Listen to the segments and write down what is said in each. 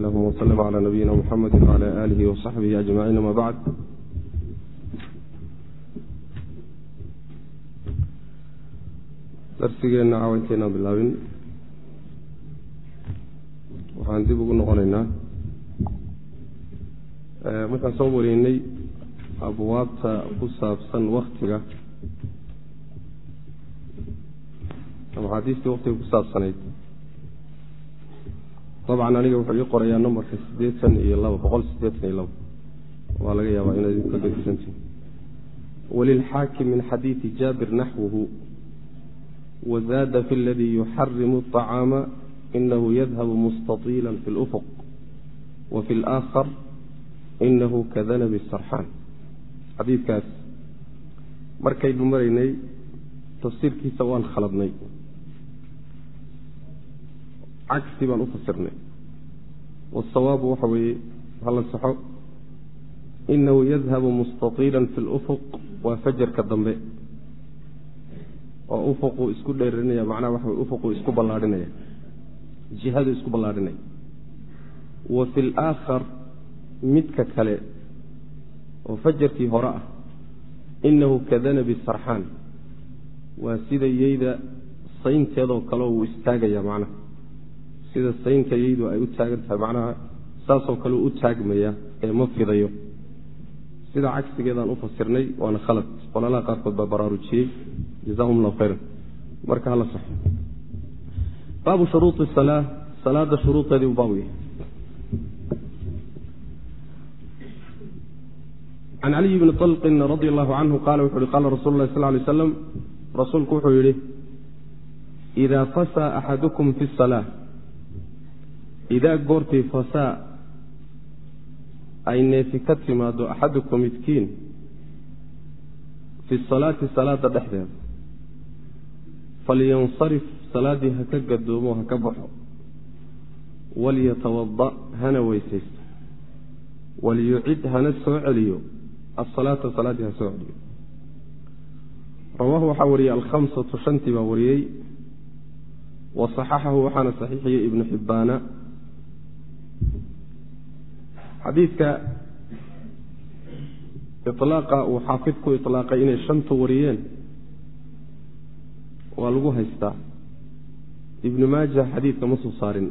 اللهم وسلم على نبينا محمد وعلى آله وصحبه أجمعين ما بعد darsigeenna caawintaynaan bilaabin waxaan dib ugu noqonaynaa markaan soo wareynay abwaabta ku saabsan waktiga ama xaadiistii waktiga ku saabsanayd dabcan aniga wuxuu ii qorayaa numbarka sideetan iyo labo boqol sideetan iyo labo waa laga yaabaa inaad idinka gadisantihin walilxaakim min xadiidi jaabir naxwuhu wazaada fi aladii yuxarimu aطacaama inahu yadhabu mustaiila fi lufuq wa fi laakhar inahu kadanabi sarxaan. Xadiikaas markaynu maraynay tafsiirkiisa waan khaladnay cagsi baan u fasirnay. Wasawaabu waxa weeye halansaxo inahu yadhabu mustaqiilan fi lufuq waa fajarka dambe. Oo ufuquu isku dheerinaya macnaha waxa weye ufuquu isku ballaadhinaya jihaduu isku ballaadhinaya wa fi laakhar midka kale oo fajarkii hore ah inahu kadanabi sarxaan waa sida yeyda saynteedoo kaleoo uu istaagaya macnaha sida saynka yeydu ay u taagan tahay macnaha saasoo kale u taagmaya ee ma fidayo. Sida cagsigeedaan u fasirnay waana khalad. Qolalaha qaarkood baa baraarujiyey jazahum llahu khayran. Marka hala saxo. Baabu shuruui salaa salaada shuruudeedii u baabu yahay. Can caliyi bni طalqin radi allahu canhu qaala wuxu uhi qaala rasulu lah sal lay slam rasuulku wuxuu yidhi idaa fasaa axadukum fi salaa idaa goortii fasaa ay neefi ka timaado axadukum midkiin fi salaati salaada dhexdeeda falyansarif salaaddii ha ka gadoomo ha ka baxo walyatawada hana weysaysto waliyucid hana soo celiyo asalaata salaaddii ha soo celiyo rawaahu waxaa wariyey alkhamsatu shantii baa wariyey wa saxaxahu waxaana saxiixiyey ibnu xibbaana xadiidka ilaaqa uu xaafidku ilaaqay inay shantu wariyeen. Waa lagu haystaa. Ibnu maaja xadiidka ma soo saarin.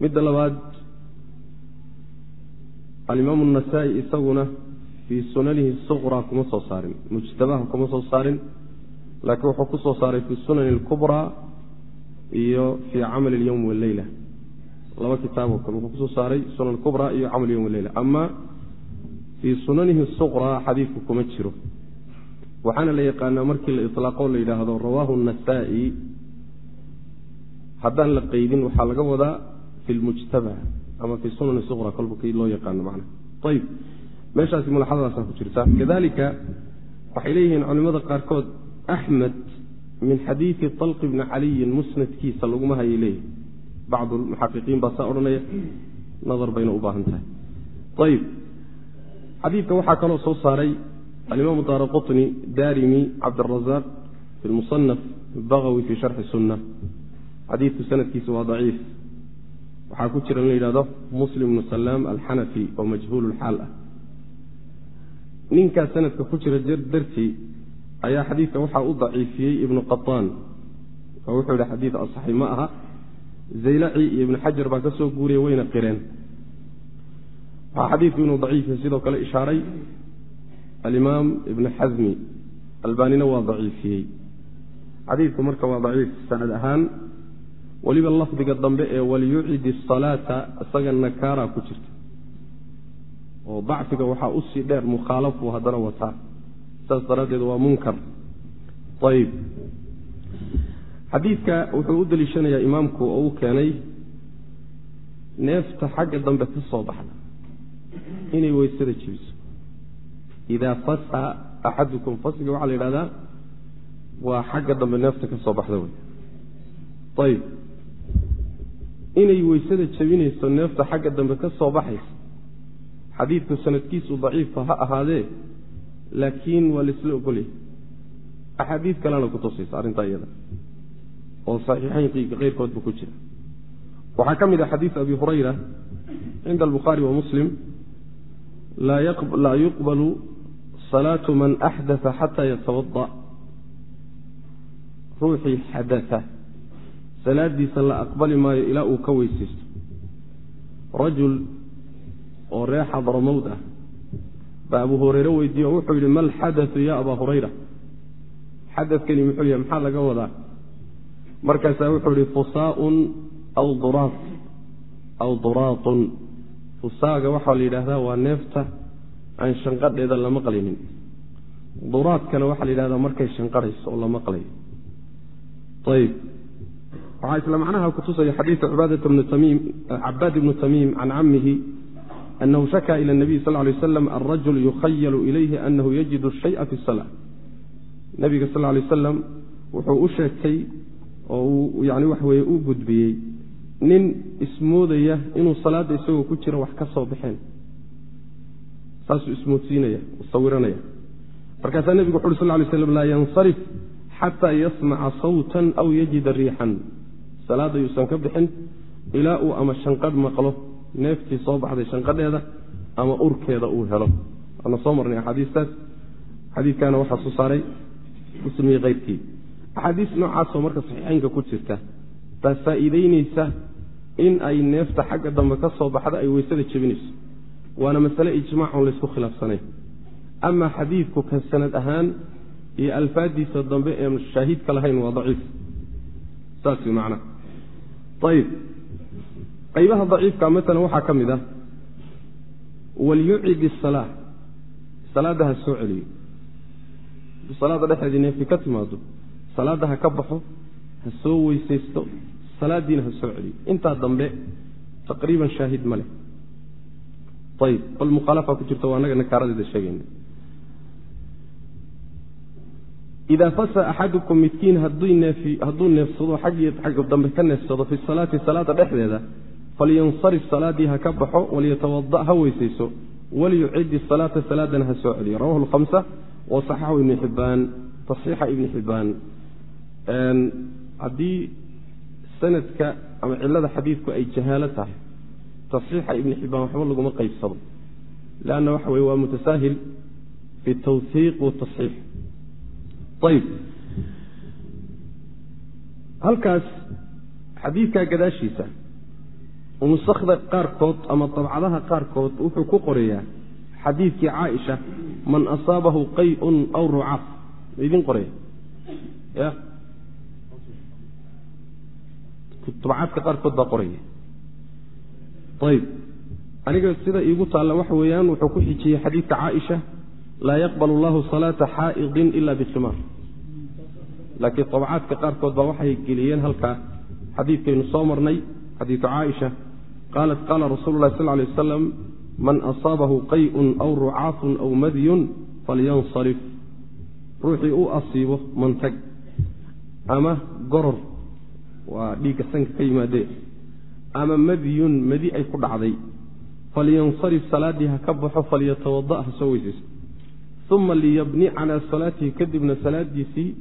Midda labaad alimaamu nasaa-i isaguna fii sunanihi suqraa kuma soo saarin mujtabaha kuma soo saarin laakiin wuxuu ku soo saaray fi sunani alkubraa iyo fii camali اlyowm wاleyla laba kitaaboo kale wuxuu ku soo saaray sunan kubraa iyo camal yowm leyla ama fii sunanihi suqraa xadiidku kuma jiro. Waxaana la yaqaanaa markii la ilaaqo la yidhaahdo rawaahu nasaa-i haddaan la qeydin waxaa laga wadaa fi lmujtaba ama fi sunani suqra kolba kii loo yaqaano macna. Ayib meeshaasi mulaxadadaasa ku jirta kadalika waxay leeyihiin culimada qaarkood axmed min xadiidi talq bni caliyin musnadkiisa laguma hayay leeyihi bacdu muxaqiqiin baa saa odhanaya. Nadar bayna u baahan tahay ayib xadiidka waxaa kaloo soo saaray alimaamu daara qutni darimi cabdirazaq fi lmusanaf bagawi fi sharxi sunna xadiidku sanadkiisa waa daciif. Waxaa ku jira in la yidhahdo muslim bnu salaam alxanafi oo majhuululxaal ah. Ninkaas sanadka ku jira dartii ayaa xadiidka waxaa u daciifiyey ibnu qataan oo wuxuu yidhi xadiid asaxi ma aha zaylaci iyo ibnu xajar baa ka soo guuriya wayna qireen. Waxaa xadiidku inuu daciif yahay sidoo kale ishaaray. Alimaam ibnu xasmi albaanina waa daciifiyey. Xadiidku marka waa daciif sanad ahaan. Weliba lafdiga dambe ee waliyucid asalaata isaga nakaara ku jirta. Oo dacfiga waxaa u sii dheer mukhaalafu haddana wataa. Saas daraaddeed waa munkar. Ayib xadiidka wuxuu u deliishanayaa imaamku oo u keenay neefta xagga dambe ka soo baxda inay weysada jebiso. Idaa fasa axadukum fasliga waxaa la yidhahdaa waa xagga dambe neefta ka soo baxda wey ayib. Inay weysada jebinayso neefta xagga dambe ka soo baxaysa xadiidku sanadkiisu daciifa ha ahaadee laakiin waa laisla ogolyahay. Axaadiid kalena ku tusaysa arrintaa iyada oo saxiixaynki keyrkoodba ku jira. Waxaa ka mid ah xadiid abi hurayra cinda albukhaari wa muslim laa yuqbalu salaatu man axdaa xataa yatawada ruuxii xadaa salaadiisa la aqbali maayo ilaa uu ka weysaysto. Rajul oo reer xadramowd ah baa abu hureyre weydiiye oo wuxuu yidhi mal xadau ya abaa hurayra? Xadakani muxuu yahay maxaa laga wadaa markaasaa wuxuu yihi fusaaun aw duraat aw duraatun fusaaga waxaa la yidhaahdaa waa neefta aan shanqadheeda la maqlaynin. Duraadkana waxaa la yidhahdaa markay shanqarhayso oo la maqlayo ayib waxaa isla macnaha kutusaya xadiidu cabaad ibnu tamiim can camihi anahu shakaa ila nabiy sal lay waslam alrajul yukhayalu ilayhi anahu yajidu shaya fi sala nabiga sal lay wasalam wuxuu u sheegtay oo uu yani wax weye u gudbiyey. Nin ismoodaya inuu salaadda isagoo ku jira wax ka soo baxeen. Saasuu ismoodsiinaya sawiranaya. Markaasaa nebigu wuxu uri sal lay slam laa yansarif xataa yasmaca sawtan aw yajida riixan. Salaadda yuusan ka bixin ilaa uu ama shanqadh maqlo neeftii soo baxday shanqadheeda ama urkeeda uu helo. Waana soo marnay axaadiistaas. Xadiidkaana waxaa soo saaray muslim iyo keyrkii axaadiis noocaasoo marka saxiixeynka ku jirta baa faa'iideyneysa in ay neefta xagga dambe ka soo baxda ay weysada jebinayso. Waana masale ijmaacun laysku khilaafsanayn. Ama xadiidku ka sanad ahaan iyo alfaadiisa dambe ee shaahidka lahayn waa daciif. Saas macnaha ayib qaybaha daciifka maalan waxaa ka mid ah walyucid isalaa salaadda ha soo celiyo. Salaadda dhexeedii neefi ka timaado salaadda ha ka baxo ha soo weysaysto salaaddiina ha soo celiyo. Intaa dambe taqriiban shaahid ma leh. Ayib bal mukhaalafa ku jirta waa anaga nakaaradeeda sheegayna. Idaa fasa axadukum midkiin hadduu neefsado xagga dambe ka neefsado fi salaati salaada dhexdeeda falyansarif salaaddii ha ka baxo walyatawada ha weysayso waliyucidi salaata salaadana ha soo celiyo. Rawahu lhamsa wa saxaxu ibni xibbaan taxiixa ibni xibbaan haddii sanadka ama cilada xadiidku ay jahaalo tahay taxiixa ibni xibbaan waxba laguma qaybsado leanna waxa weye waa mutasaahil fi tawhiiq wataxiix ayib halkaas xadiidkaa gadaashiisa nusakda qaarkood ama dabcadaha qaarkood wuxuu ku qorayaa xadiidkii caaisha man asaabahu qay-un aw rucaaf idin qoraya ya dabcaadka qaarkood baa qoraya. Ayib. Aniga sida iigu taalla waxa weeyaan wuxuu ku xijiyey xadiidka caaisha laa yaqbal allahu salaata xaa'idin ila bikimaar laakiin dabcaadka qaarkood baa waxay geliyeen halkaa xadiidkaynu soo marnay xadiidu caaisha qaalat qaala rasuulu lahi sal lay wasalam man asaabahu qay-un aw rucaafun aw madyun falyansarif. Ruuxii u asiibo mantag. Ama goror waa dhiigga sanka ka yimaadee. Ama madyun madi ay ku dhacday. Falyansarif salaaddii ha ka baxo falyatawada ha soo weysayso. Uma liyabni calaa salaatihi kadibna salaadiisii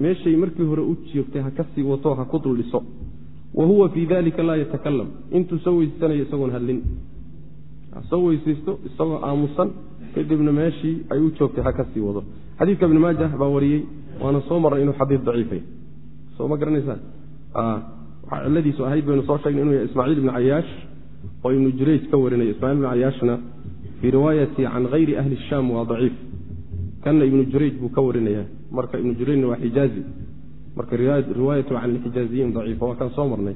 meeshay markii hore u joogtay ha ka sii wato ha ku dul dhiso wa huwa fii dalika laa yatakalam intuu soo weysaysanayo isagoon hadlin. Soo weysaysto isagoo aamusan kadibna meeshii ay u joogtay ha ka sii wado. Xadiidka ibni maajah baa wariyey waana soo marnay inuu xadiid daciifay. Soo ma garanaysaan? waxaa ciladiisu ahayd baynu soo sheegnay inuu yahay ismaaciil ibni cayaash oo ibnu jurayj ka warinaya ismacil ibnu cayaashna fii riwaayati can hayri ahli shaam waa daciif. Kanna ibnu jurayj buu ka warinaya marka ibnu jurayjna waa xijaazi. Marka riwaayatu can lxijaaziyiin daciifa waa kaan soo marnay.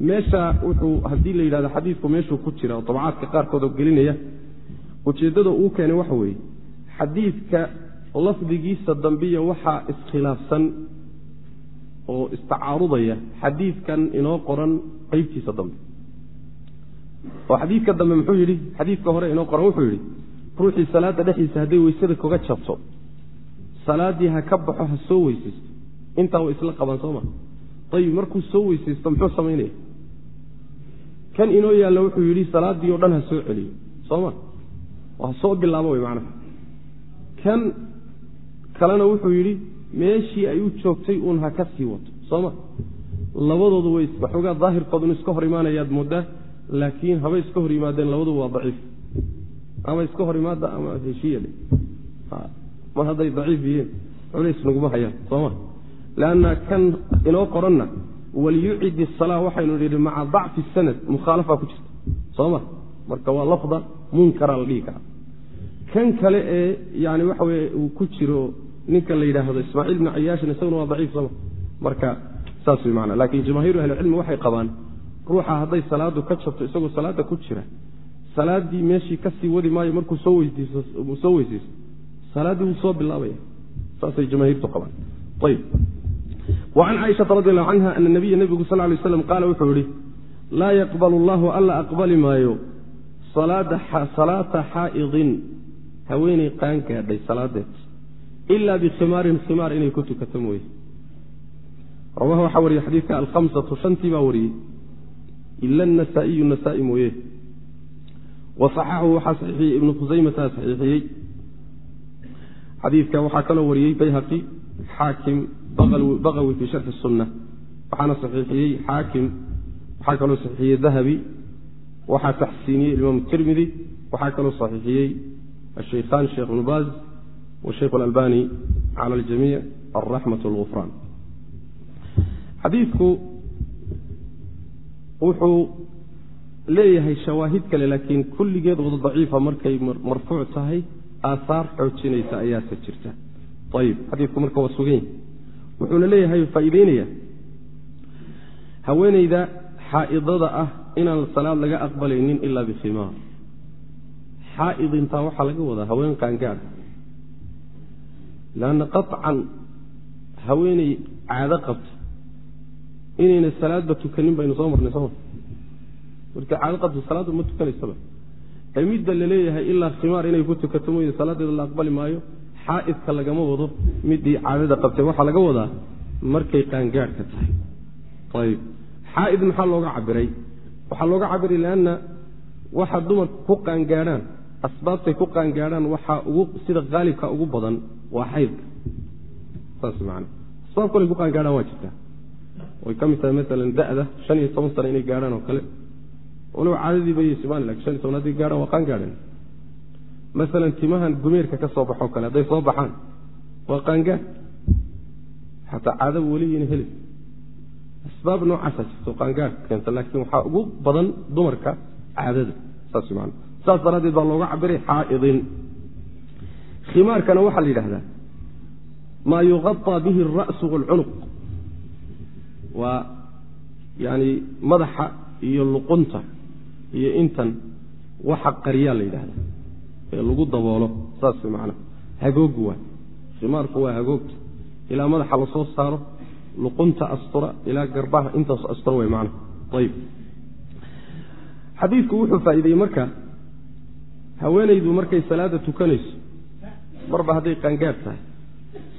Meesha wuxuu haddii la yidhahdo xadiidku meeshuu ku jira oo dabcaadka qaarkood oo gelinaya ujeeddada uu keenay waxa weeye xadiidka lafdigiisa dambiya waxaa iskhilaafsan oo istacaarudaya xadiidkan inoo qoran qeybtiisa dambe. Oo xadiidka dambe muxuu yidhi xadiidka hore inoo qoran wuxuu yidhi ruuxii salaadda dhexdiisa hadday weysada kaga jabto salaaddii ha ka baxo ha soo weysaysto. Intaa way isla qabaan soo ma? Ayib markuu soo weysaysto muxuu samaynaya kan inoo yaalla wuxuu yidhi salaaddii oo dhan ha soo celiyo. Soo ma? Ha soo bilaabo way macnaha. Kan kalena wuxuu yidhi meeshii ay u joogtay uun ha ka sii wato soo ma labadoodu way waxoogaa daahirkoodun iska hor imaanayaad moodaa laakiin haba iska hor yimaadeen labaduba waa daciif. Ama iska hor imaada ama heshiiyale mar hadday daciif yihiin culays naguma hayaan sooma? Leanna kan inoo qoranna waliyucid isala waxaynu nidhi maca dacfi sanad mukhaalafa ku jirta sooma? Marka waa lafda munkara la dhihi karaa. Kan kale ee yani waxa weye uu ku jiro ninka la yidhaahdo ismaaciil ibnu cayaashin isaguna waa daciif sooma marka saas way maana laakiin jamaahiiru ahlicilmi waxay qabaan ruuxa hadday salaadu ka jabto isagoo salaada ku jira salaaddii meeshii ka sii wadi maayo markuu soo weydiisoo weysayso salaaddii wuu soo bilaabaya. Saasay jamaahiirtu qabaan. Ayb wacan caaishata radi allahu canha ana nabiya nebigu sal lay slam qaala wuxuu yihi laa yaqbal allahu alla aqbali maayo. Salaata xaa'idin haweeney qaan gaadhay salaadeed ila bikhimaarin khimaar inay ku tukato mooye rawaha waxaa wariyey xadiidka alhamsatu shantii baa wariyey ila anasaa'iyu nasaai mooye wa saxaxahu waxaa saxiixiyey ibnu khusaymataa saxiixiyey xadiidka waxaa kaloo wariyey bayhaqi xaakim baqawi fii sharxi sunna waxaana saxiixiyey xaakim waxaa kaloo saxiixiyey dahabi waxaa taxsiiniyey imaam tirmidi waxaa kaloo saxiixiyey ashaykhaan sheekh ibnu baaz washaykh alalbani cala aljamiic alraxmat walgufraan xadiidku wuxuu leeyahay shawaahid kale laakiin kulligeed wada daciifa markay marfuuc tahay aahaar xoojinaysa ayaase jirta ayib xadiidku marka waa sugan yahy wuxuuna leeyahay faa'iideynaya haweeneyda xaa'idada ah inaan salaad laga aqbalaynin ilaa bikhimaar xaa'id intaa waxaa laga wadaa haween qaangaadha lanna qaطcan haweeney caado qabta inayna salaadba tukanin baynu soo marnay sooma marka caado qabta salaadba ma tukanaysaba ee midda la leeyahay ilaa khimaar inay ku tukato mooye salaadeeda la aqbali maayo xaa'idka lagama wado midii caadada qabtay waxaa laga wadaa markay qaangaadhka tahay ayib xaa'id maxaa looga cabiray waxaa looga cabiray leanna waxa dumarka ku qaangaadhaan asbaabtay ku qaangaadhaan waxaa sida haalibka ugu badan waa xaydka saas maana asbaab kale ku qaangaadhaan waa jirtaa? Way ka mid tahay maalan da'da shan iyo toban sana inay gaadhaan oo kale. Walow caadadii bay simaan laakiin shan iyo toban hadday gaadhaan waa qaan gaadhan maalan timahan gumeerka ka soo baxoo kale hadday soo baxaan waa qaangaad xataa caadaba weligiina heli asbaab noocaasa jirto qaangaad keenta laakiin waxaa ugu badan dumarka caadada saas man saas daraaddeed baa looga cabiray xaa'idin khimaarkana waxaa la yidhahdaa maa yuqaطa bihi alra'su waalcunuq waa yani madaxa iyo luqunta iyo intan waxa qariyaa la yidhahda ee lagu daboolo saas macna hagoogu waa khimaarku waa hagoogta. Ilaa madaxa la soo saaro luqunta astura ilaa garbaha intaas astura way macna ayib xadiidku wuxuu faa'iideeyey marka haweenaydu markay salaada tukanayso marba hadday qaangaad tahay.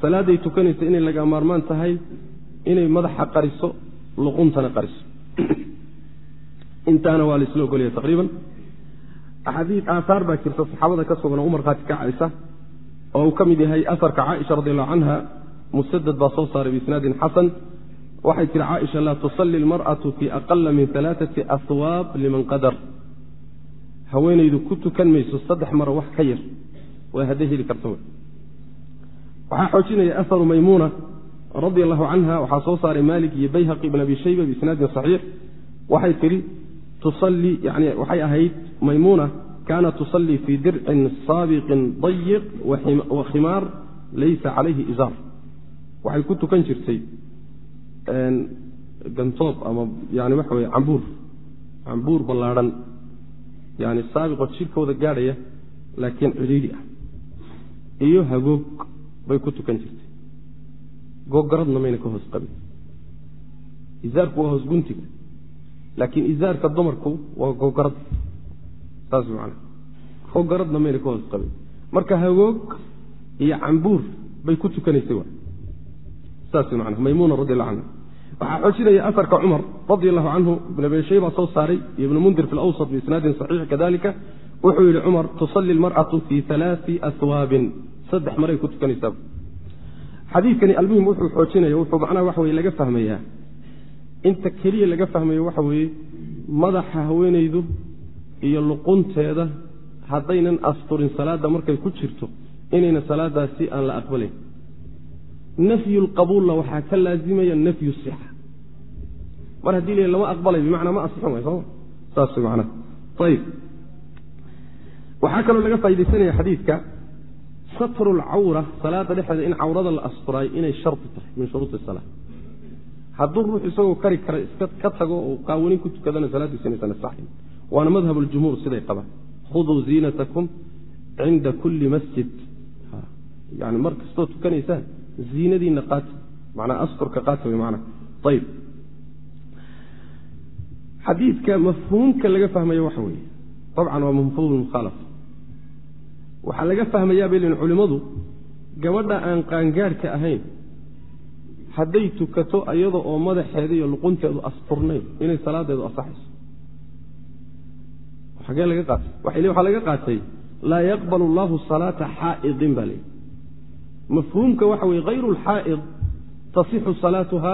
Salaaday tukanayso inay laga maarmaan tahay inay madaxa qariso luquntana qariso. Intaana waa laisla ogolaya taqriiban. Axaadii aahaar baa jirta saxaabada ka sugan oo u markhaati kacaysa oo uu ka mid yahay aharka caaisha radi allahu canha musadad baa soo saaray biisnaadin xasan. Waxay tihi caaisha laa tusalli almar'atu fii aqala min alaaati aswaab liman qadar. Haweenaydu ku tukan mayso saddex maro wax ka yar waa hadday heli karta waxaa xoojinaya aharu maymuuna radi allahu canha waxaa soo saaray malik iyo bayhaqi ibn abi shayba biisnaadin saxiix. Waxay tihi tusalii yani waxay ahayd maymuuna kaanat tusallii fii dircin saabiqin dayiq wa khimaar laysa calayhi izaar. Waxay ku tukan jirtay gantoob ama yani waxa weye cambuur cambuur ballaadhan yani saabiqoo jidhkooda gaadhaya laakiin cidhiidhi ah iyo hagoog bay ku tukan jirtay. Googaradna mayna ka hoos qabin. Izaarku waa hoos guntiga laakiin izaarka dumarku waa googarad saas macana googaradna mayna ka hoos qabin. Marka hagoog iyo cambuur bay ku tukanaysay wa saas macana maymuuna radi allahu canha waxaa xoojinaya aarka cumar radi allahu canhu ibn abi shayba soo saaray iyo ibnu mundir fi lawsat biisnaadin saxiix kadalika wuxuu yihi cumar tusalli almar'atu fii alaai aswaabin saddex maray ku tukanaysaa. Xadiidkani almuhim wuxuu xoojinaya wuxuu macnaha waxa weye laga fahmayaa. Inta keliya laga fahmayo waxa weeye madaxa haweenaydu iyo luqunteeda haddaynan asturin salaadda markay ku jirto inayna salaadaasi aan la aqbalayn nafyu lqabuulna waxaa ka laazimaya nafyu sixa. Mar haddii la lama aqbalay bimacnaa ma asixin way sooma saas manaa ayib waxaa kaloo laga faa'idaysanaya xadiidka satru lcawra salaada dhexeeda in cawrada la asturaay inay shardi tahay min shuruudi salaa hadduu ruux isagoo kari kara ka tago oo qaawanin ku tukadana salaadiisa inaysan asaxin waana madhab ljumhuur siday qabaan. Khuduu ziinatakum cinda kulli masjid. Yani mar kastoo tukanaysaan ziinadiina qaata manaa asturka qaata wy manaa ayib xadiidka mafhuumka laga fahmayo waxa weeye. Dabcan waa mafhuum mukhaalafa waxaa laga fahmayaa bay liin culimmadu gabadha aan qaangaadhka ahayn hadday tukato iyada oo madaxeeda iyo luqunteedu asturnayn inay salaadeedu asaxayso. Xagee laga qaatay. Waxaa laga qaatay laa yaqbalu allahu salaata xaa'idin baa leeyihi mafhuumka waxa weye hayru lxaa'id tasixu salaatuha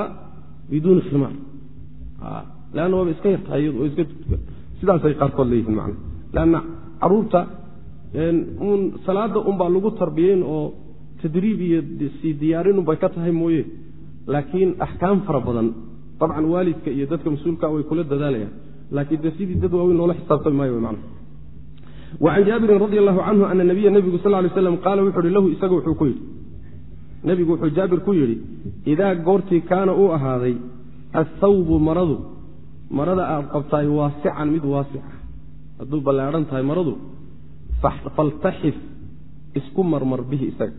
biduuni khimaar leanna waaba iska yartahay iyadu oo iska sidaasay qaarkood leeyihiin macna. Leanna carruurta uun salaada unbaa lagu tarbiyeyn oo tadriib iyo sii diyaarin unbay ka tahay mooye. Laakiin axkaam fara badan dabcan waalidka iyo dadka mas'uulka way kula dadaalayaan. Laakiin de sidii dad waaweyn loola xisaabtami maayo man wacan jaabirin radi allahu canhu ana nabiya nebigu sal lay slam qaala wuxuu hi lahu isaga wuxuu ku yidhi. Nebigu wuxuu jaabir ku yidhi idaa goortii kaana uu ahaaday athawbu maradu marada aad qabtaay waasican mid waasica hadduu ballaadhan tahay maradu faltaxif isku marmar bihi isaga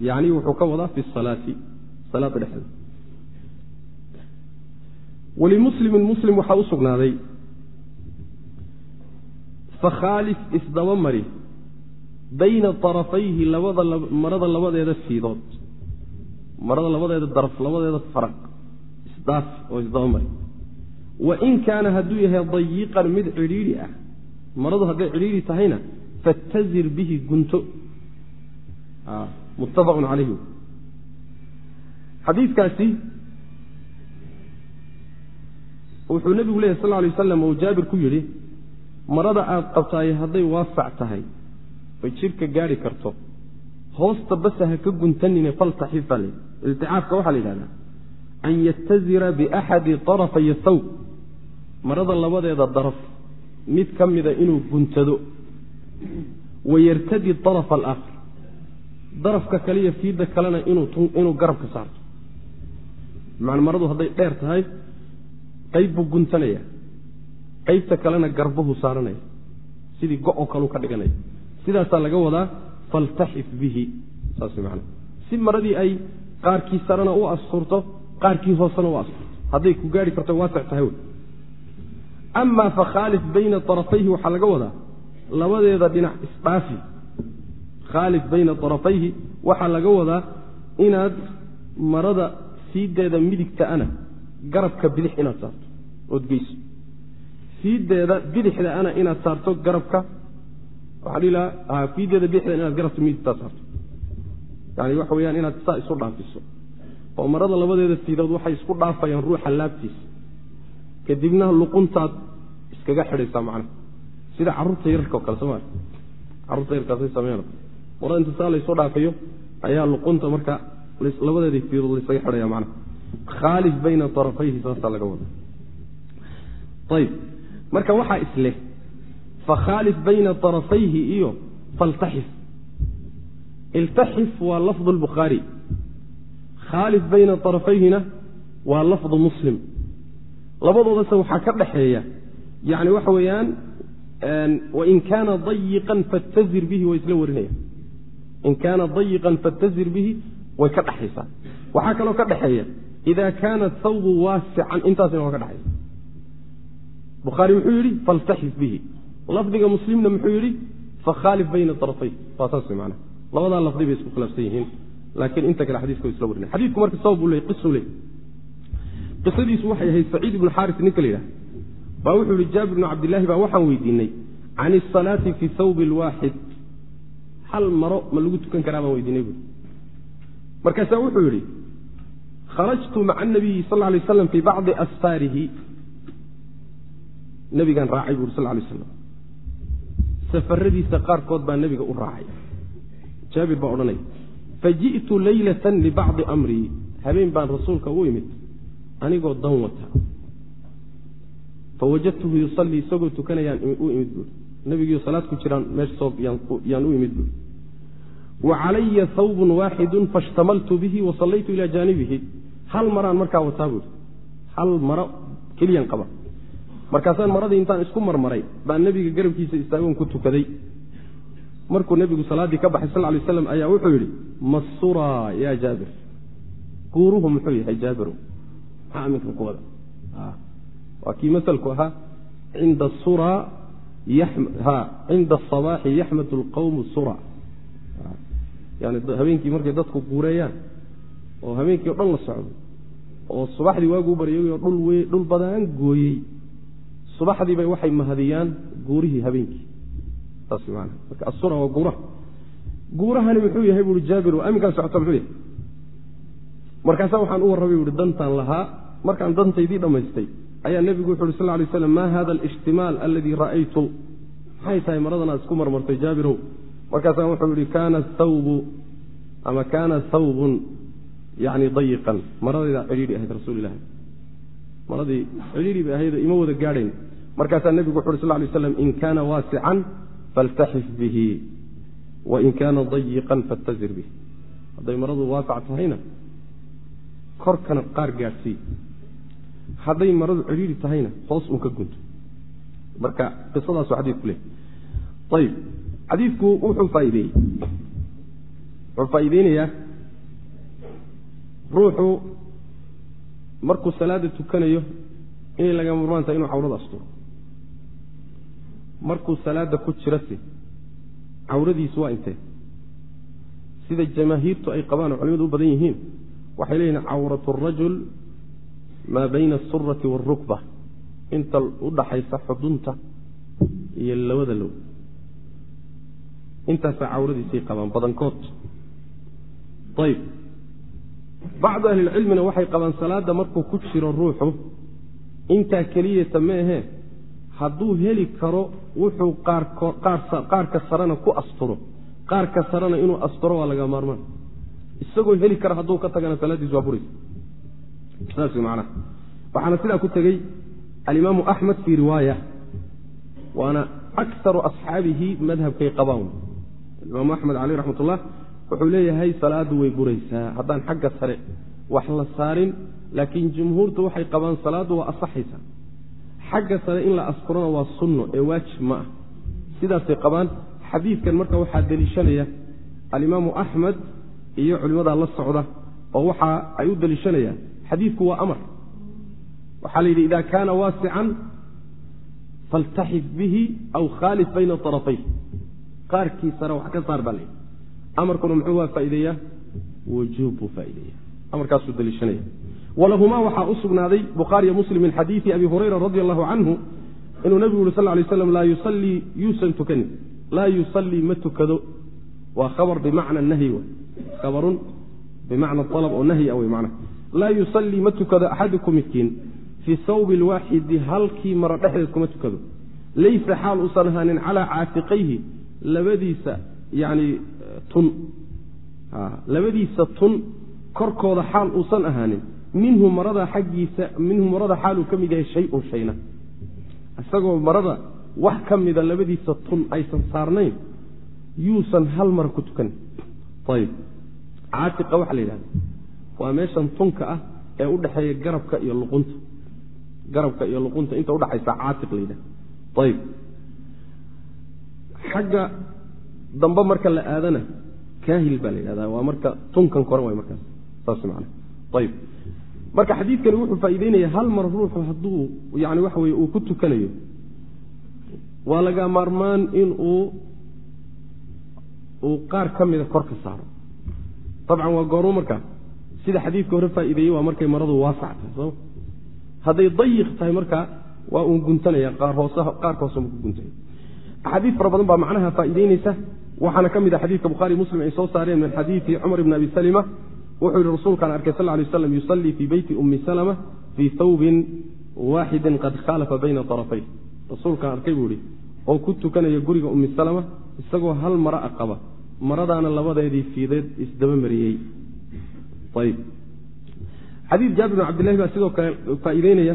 yacni wuxuu ka wadaa fi salaati salaada dhexdeeda walimuslimin muslim waxaa u sugnaaday fakhaalif isdaba mari bayna arafayhi labada marada labadeeda fiidood marada labadeeda daraf labadeeda faraq isdaaf oo isdaba mari wain kaana hadduu yahay dayiqan mid cidhiidhi ah maradu hadday cidhiidhi tahayna fatazir bihi gunto muttafaqun calayhi xadiikaasi wuxuu nebigu leeyahy sal lay waslam uu jaabir ku yidhi marada aada qabtaay hadday waasac tahay oy jidhka gaadhi karto hoosta basa ha ka guntanine faltaxif baa la ilticaafka waxaa la yidhahdaa an yatazira biaxadi طarafay thawb marada labadeeda daraf mid ka mida inuu guntado wayartadi طarafa alaakhar darafka kaliya fiidda kalena inuu garabka saarto. Man maradu hadday dheer tahay qayb buu guntanaya qaybta kalena garbahu saaranaya. Sidii go-o kalu ka dhiganaya. Sidaasaa laga wadaa faltaxif bihi. Saas man si maradii ay qaarkii sarena u asturto qaarkii hoosena u asturto hadday ku gaari karto waasac tahay wey. Amaa fakhaalif bayna arafayhi waxaa laga wadaa labadeeda dhinac isdhaafi khaalif bayna arafayhi waxaa laga wadaa inaad marada siideeda midigta ana garabka bidix inaad saarto ood geyso. Fiideeda bidixda ana inaad saarto garabka lahaa fiideeda bidixda inaad garabka midigtaa saarto. Yani waxa weyaan inaad saa isu dhaafiso. Oo marada labadeeda fiidood waxay isku dhaafayaan ruuxa laabtiisa. Kadibna luquntaad iskaga xidhaysaa macnaha sida carruurta yararka o kale sooma carruurta yarkaasay sameyn marada inta saa laysoo dhaafayo ayaa luqunta marka labadeeda fiidood laysaga xidhaya macnaha khaalif bayna arafayhi saasaa laga wada ayb marka waxaa isleh fakhaalif bayna arafayhi iyo faltaxif. Iltaxif waa lafdu lbukhaari khaalif bayna arafayhina waa lafdu muslim. Labadoodase waxaa ka dhaxeeya yani waxa weeyaan wain kaana dayiqan fatazir bihi way isla warinaya in kaana dayiqan fatazir bihi way ka dhaxaysaa. Waxaa kaloo ka dhaxeeya ida kaana thawbu waasican intaasina waa ka dhexaysa bukhaari wuxuu yidhi faltaxif bihi. Lafdiga muslimna muxuu yidhi fakhaalif bayna arafay waa saas manaa labadaa lafdi bay isku khilaafsan yihiin laakiin inta kale xadiiska way isla warinaya xadiidku marka sabab buu leey qisuu leey qisadiisu waxay ahayd saciid ibnu xaaris ninka la yidhaha baa wuxuu yihi jaabir bnu cabdillaahi baa waxaan weydiinay can isalaati fi thawbi lwaaxid. Hal maro ma lagu tukan karaa baan weydiinay buui markaasaa wuxuu yidhi kharajtu maca anabiyi sal lay aslam fii bacdi asfaarihi. Nebigaan raacay buuri sal lay aslam safaradiisa qaarkood baa nebiga u raacay. Jaabir baa odhanaya faji'tu leylatan libacdi amrii habeen baan rasuulka u imid anigoo dan wata fawajadtuhu yusallii isagoo tukanayaan u imid buuri nebigiio salaad ku jiraan meesha yaan u imid buuri wa calaya hawbun waaxidun faishtamaltu bihi wa sallaytu ilaa jaanibihi hal maraan markaa wataa buuri hal maro keliyan qaba markaasaan maradii intaan isku marmaray baa nebiga garabkiisa istaagoon ku tukaday markuu nebigu salaaddii ka baxay sal lay aslam ayaa wuxuu yidhi masuraa yaa jaabir guuruhu muxuu yahay jaabiru maxaa aminkan ku wada waa kii masalku ahaa cinda asabaaxi yaxmad lqawmu sura. Yani habeenkii markay dadku guureeyaan oo habeenkii o dhan la socdo oo subaxdii waaguu baryay dhul dhul badaan gooyey subaxdiibay waxay mahadiyaan guurihii habeenkii. Saas man marka asura waa guuraha. Guurahani muxuu yahay buui jaabir aminkaan socota muxuu yahay? Markaasaa waxaan u warramay buui dantaan lahaa. Markaan dantaydii dhammaystay ayaa nebigu wuxu uhi sal lay slam ma hada alishtimaal aladii ra'aytu? Maxay tahay maradan aad isku marmartay jaabirow? Markaasaa wuxuu yihi kaana thawbu ama kaana thawbun yani dayiqan. Maradaydaa cidhiidhi ahayd rasuul ilahi maradii cidhiidhi bay ahayd ima wada gaadhayn. Markaasaa nebigu wuxu uhi sal lay slam in kaana waasican faltaxif bihi. Wain kaana dayiqan fattazir bih hadday maradu waasac tahayna korkana qaar gaadhsii hadday maradu cidhiidhi tahayna hoos uun ka gunto. Marka qisadaasu xadiidku leh ayib xadiidku wuxuu faaideeyey wuxuu faa'iideynayaa ruuxu markuu salaada tukanayo inay laga murmaan tahay inuu cawrada asturo. Markuu salaada ku jirase cawradiisu waa intee. Sida jamaahiirtu ay qabaan oo culimadu u badan yihiin waxay leeyihiin cawratu arajul maa bayna asurati waalrukba inta u dhaxaysa xudunta iyo labada low intaasaa cawradiisay qabaan badankood ayib bacdu ahlilcilmina waxay qabaan salaadda markuu ku jiro ruuxu intaa keliyata ma ahee hadduu heli karo wuxuu qaarka sarena ku asturo qaarka sarena inuu asturo waa laga maarmaan isagoo heli kara hadduu ka tagana salaaddiis waa buraysa waxaana sidaa ku tegey alimaamu axmed fii riwaaya waana akaru asxaabihi madhabkay qabaan. Imaamu axmed caleyh raxmat ullah wuxuu leeyahay salaaddu way buraysaa haddaan xagga sare wax la saarin laakiin jumhuurtu waxay qabaan salaaddu waa asaxaysa. Xagga sare in la askurona waa sunno ee waajib ma ah. Sidaasay qabaan xadiidkan marka waxaa deliishanaya alimaamu axmed iyo culimmadaa la socda oo waxa ay u deliishanayaan xadiidku waa amar. Waxaa la yidhi ida kaana waasican faltaxif bihi aw khaalif bayna arafayh qaarkii sare wax ka saar baa la yidhi. Amarkuna muxuu waa faa'ideeyaa wujuub buu faa'ideeya amarkaasuu deliishanaya walahumaa waxaa u sugnaaday bukhaariyo muslim min xadiidi abi hurayra radi allahu canhu inuu nebigu yuri sal lay slam laa yusallii yuusan tukanin. Laa yusallii ma tukado. Waa khabar bimacna nahyi w khabarun bimacna alab oo nahyi a wey macna laa yusallii ma tukado axadukum midkiin. Fii sawbi alwaaxidi halkii maro dhexdeed kuma tukado. Laysa xaal uusan ahaanin calaa caatiqayhi labadiisa yani tun. Labadiisa tun korkooda xaal uusan ahaanin. Minhu marada xaggiisa minhu marada xaaluu ka mid yahay shay-un shayna. Isagoo marada wax ka mida labadiisa tun aysan saarnayn yuusan hal mara ku tukan ayib caatiqa waxaa la yidhahda waa meeshan tunka ah ee u dhexeeya garabka iyo luqunta. Garabka iyo luqunta inta udhaxaysa caatiq la yidhahda ayib xagga dambe marka la aadana kaahil baa la yidhahda waa marka tunkan koran way markaas saas macana ayib marka xadiidkani wuxuu faa'iideynaya hal mar ruuxu hadduu yani waxa weye uu ku tukanayo waa laga maarmaan in uu uu qaar ka mida kor ka saaro. Dabcan waa goormo markaa sida xadiidka hore faa'iideeyey waa markay maradu waasac tahay sooma hadday dayiq tahay markaa waa uun guntanaya qaarka hoose ma ku axaadiis fara badan baa macnaha faa'iideyneysa waxaana ka mid a xadiidka bukhaari muslim ay soo saareen min xadiidi cumar ibni abi salima. Wuxuu yihi rasuulkaan arkay sal lay slam yusallii fii beyti ummi salama fii thawbin waaxidin qad khaalafa bayna arafay rasuulkaan arkay buu ihi oo ku tukanaya guriga ummi salama isagoo hal mara a qaba maradaana labadeedii fiideed isdaba mariyey ayb xadiid jaabir bin cabdillahi baa sidoo kale faa'iideynaya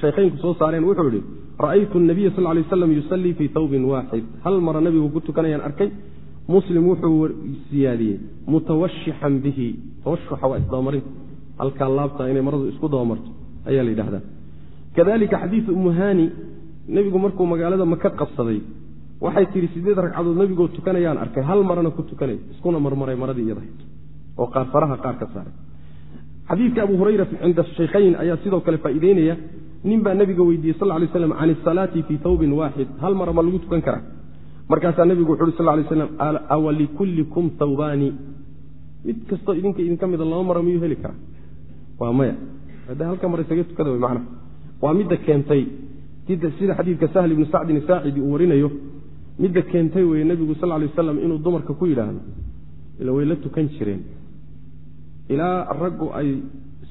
shaykhaynku soo saareen wuxuu yihi ra'aytu nabiya sal lay slam yusallii fii thawbin waaxid hal mara nabigu ku tukanayaan arkay muslim wuxuu siyaadiyey mutawashixan bihi tawashuxa waa isdabamarinta halkaa laabta inay maradu isku dabamarto ayaa la yidhahdaa kadalika xadiidu umuhani nebigu markuu magaalada maka qabsaday waxay tihi sideed ragcadood nebigoo tukanayaan arkay hal marana ku tukanay iskuna marmaray maradii iyadahayd oo qaar faraha qaar ka saaray. Xadiidka abu hurayra cinda shaykhayn ayaa sidoo kale faa'iideynaya nin baa nebiga weydiiyey sal lay slam can isalaati fii thawbin waaxid hal mara ma lagu tukan karaa? Markaasaa nebigu wuxu uhi sal lay slam awa likullikum thawbaani. Mid kastoo idinka idinka mida laba mara miyuu heli karaa? Waa maya. Hadda halka mar isaga tukada w macna. Waa midda keentay. Sida xadiidka sahl ibnu sacdin saacidi uu warinayo midda keentay weye nebigu sal lay waslam inuu dumarka ku yidhaahdo ila way la tukan jireen ilaa raggu ay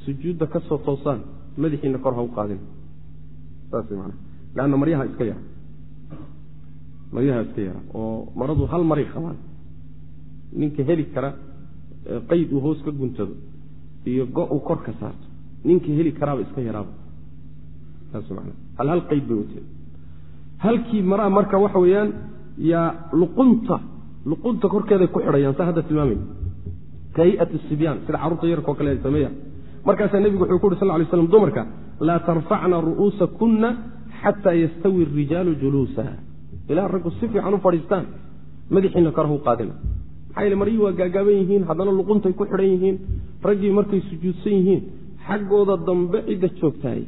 sujuudda ka soo toosaan madaxiina kor ha u qaadin. Saas man leanna maryaha iska yara. Maryaha iska yara oo maradu hal maray qabaan. Ninka heli kara qayd uu hoos ka guntado iyo go uu kor ka saarto ninka heli karaaba iska yaraaba. Saas man hal hal qayd bay wateen halkii maraa marka waxa weeyaan yaa luqunta luqunta korkeeday ku xidhayaan saa hadda tilmaamay kahiat sibyaan sida carruurta yarkao kale ay sameeya. Markaasaa nebigu wuxuu ku uhi sal lay slam dumarka laa tarfacna ru'uusa kunna xataa yastawi rijaalu juluusa. Ilaa raggu si fiican u fadhiistaan madaxiina kor hau qaadina. Maxaa yele maryii waa gaagaaban yihiin haddana luquntay ku xidhan yihiin raggii markay sujuudsan yihiin xaggooda dambe cidda joogtahay.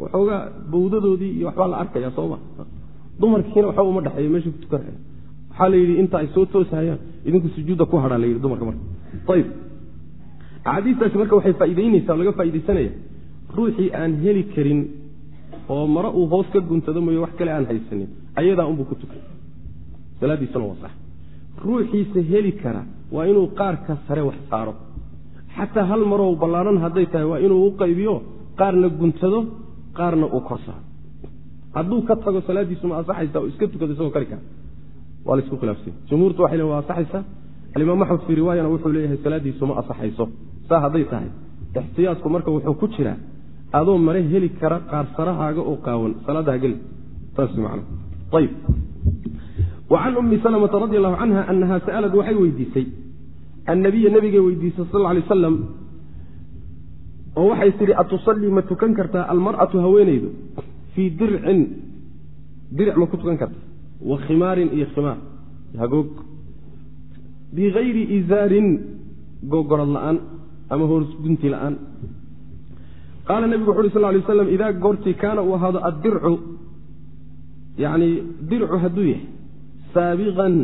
Waxoogaa bawdadoodii iyo waxbaa la arkaya sooma dumarkiina waxba uma dhexeeyo meesha ku waxaa la yidhi inta ay soo toosahayaan idinku sujuudda ku hadhaa la yidhi dumarka marka axaadiistaasi marka waxay faa'iideyneysaa laga faaidaysanaya ruuxii aan heli karin oo mare uu hoos ka guntado mooye wax kale aan haysanin ayadaa unbuu ku tukay salaadiisuna waa sax. Ruuxiisa heli kara waa inuu qaarka sare wax saaro. Xataa hal maroo ballaaran hadday tahay waa inuu u qaybiyo qaarna guntado qaarna uu kor saaro hadduu ka tago salaadiisu ma asaxaysa oo iska tukado isagoo kari kara. Waa la isku khilaafsanya jumhuurtu waxay le waa asaxaysaa alimaam axmed fii riwaayana wuxuu leeyahay salaadiisu ma asaxayso. Saa hadday tahay ixtiyaadku marka wuxuu ku jiraa adoo mare heli kara qaarsarahaaga oo qaawan salaada hageli saas man ayb wacan ummi salmata radi allahu canha anaha sa'alad waxay weydiisay. Annabiya nabigay weydiisay sal lay aslam oo waxay tidhi atusallii ma tukan kartaa almar'atu haweenaydu fii dircin diric ma ku tukan karta. Wa khimaarin iyo khimaar. Hagoog bigayri izaarin gogorad la'aan ama hoosgunti la'aan qaala nebigu wuxu uhi sal lay slam idaa goortii kaana uu ahaado addircu yani dircu hadduu yahay saabiqan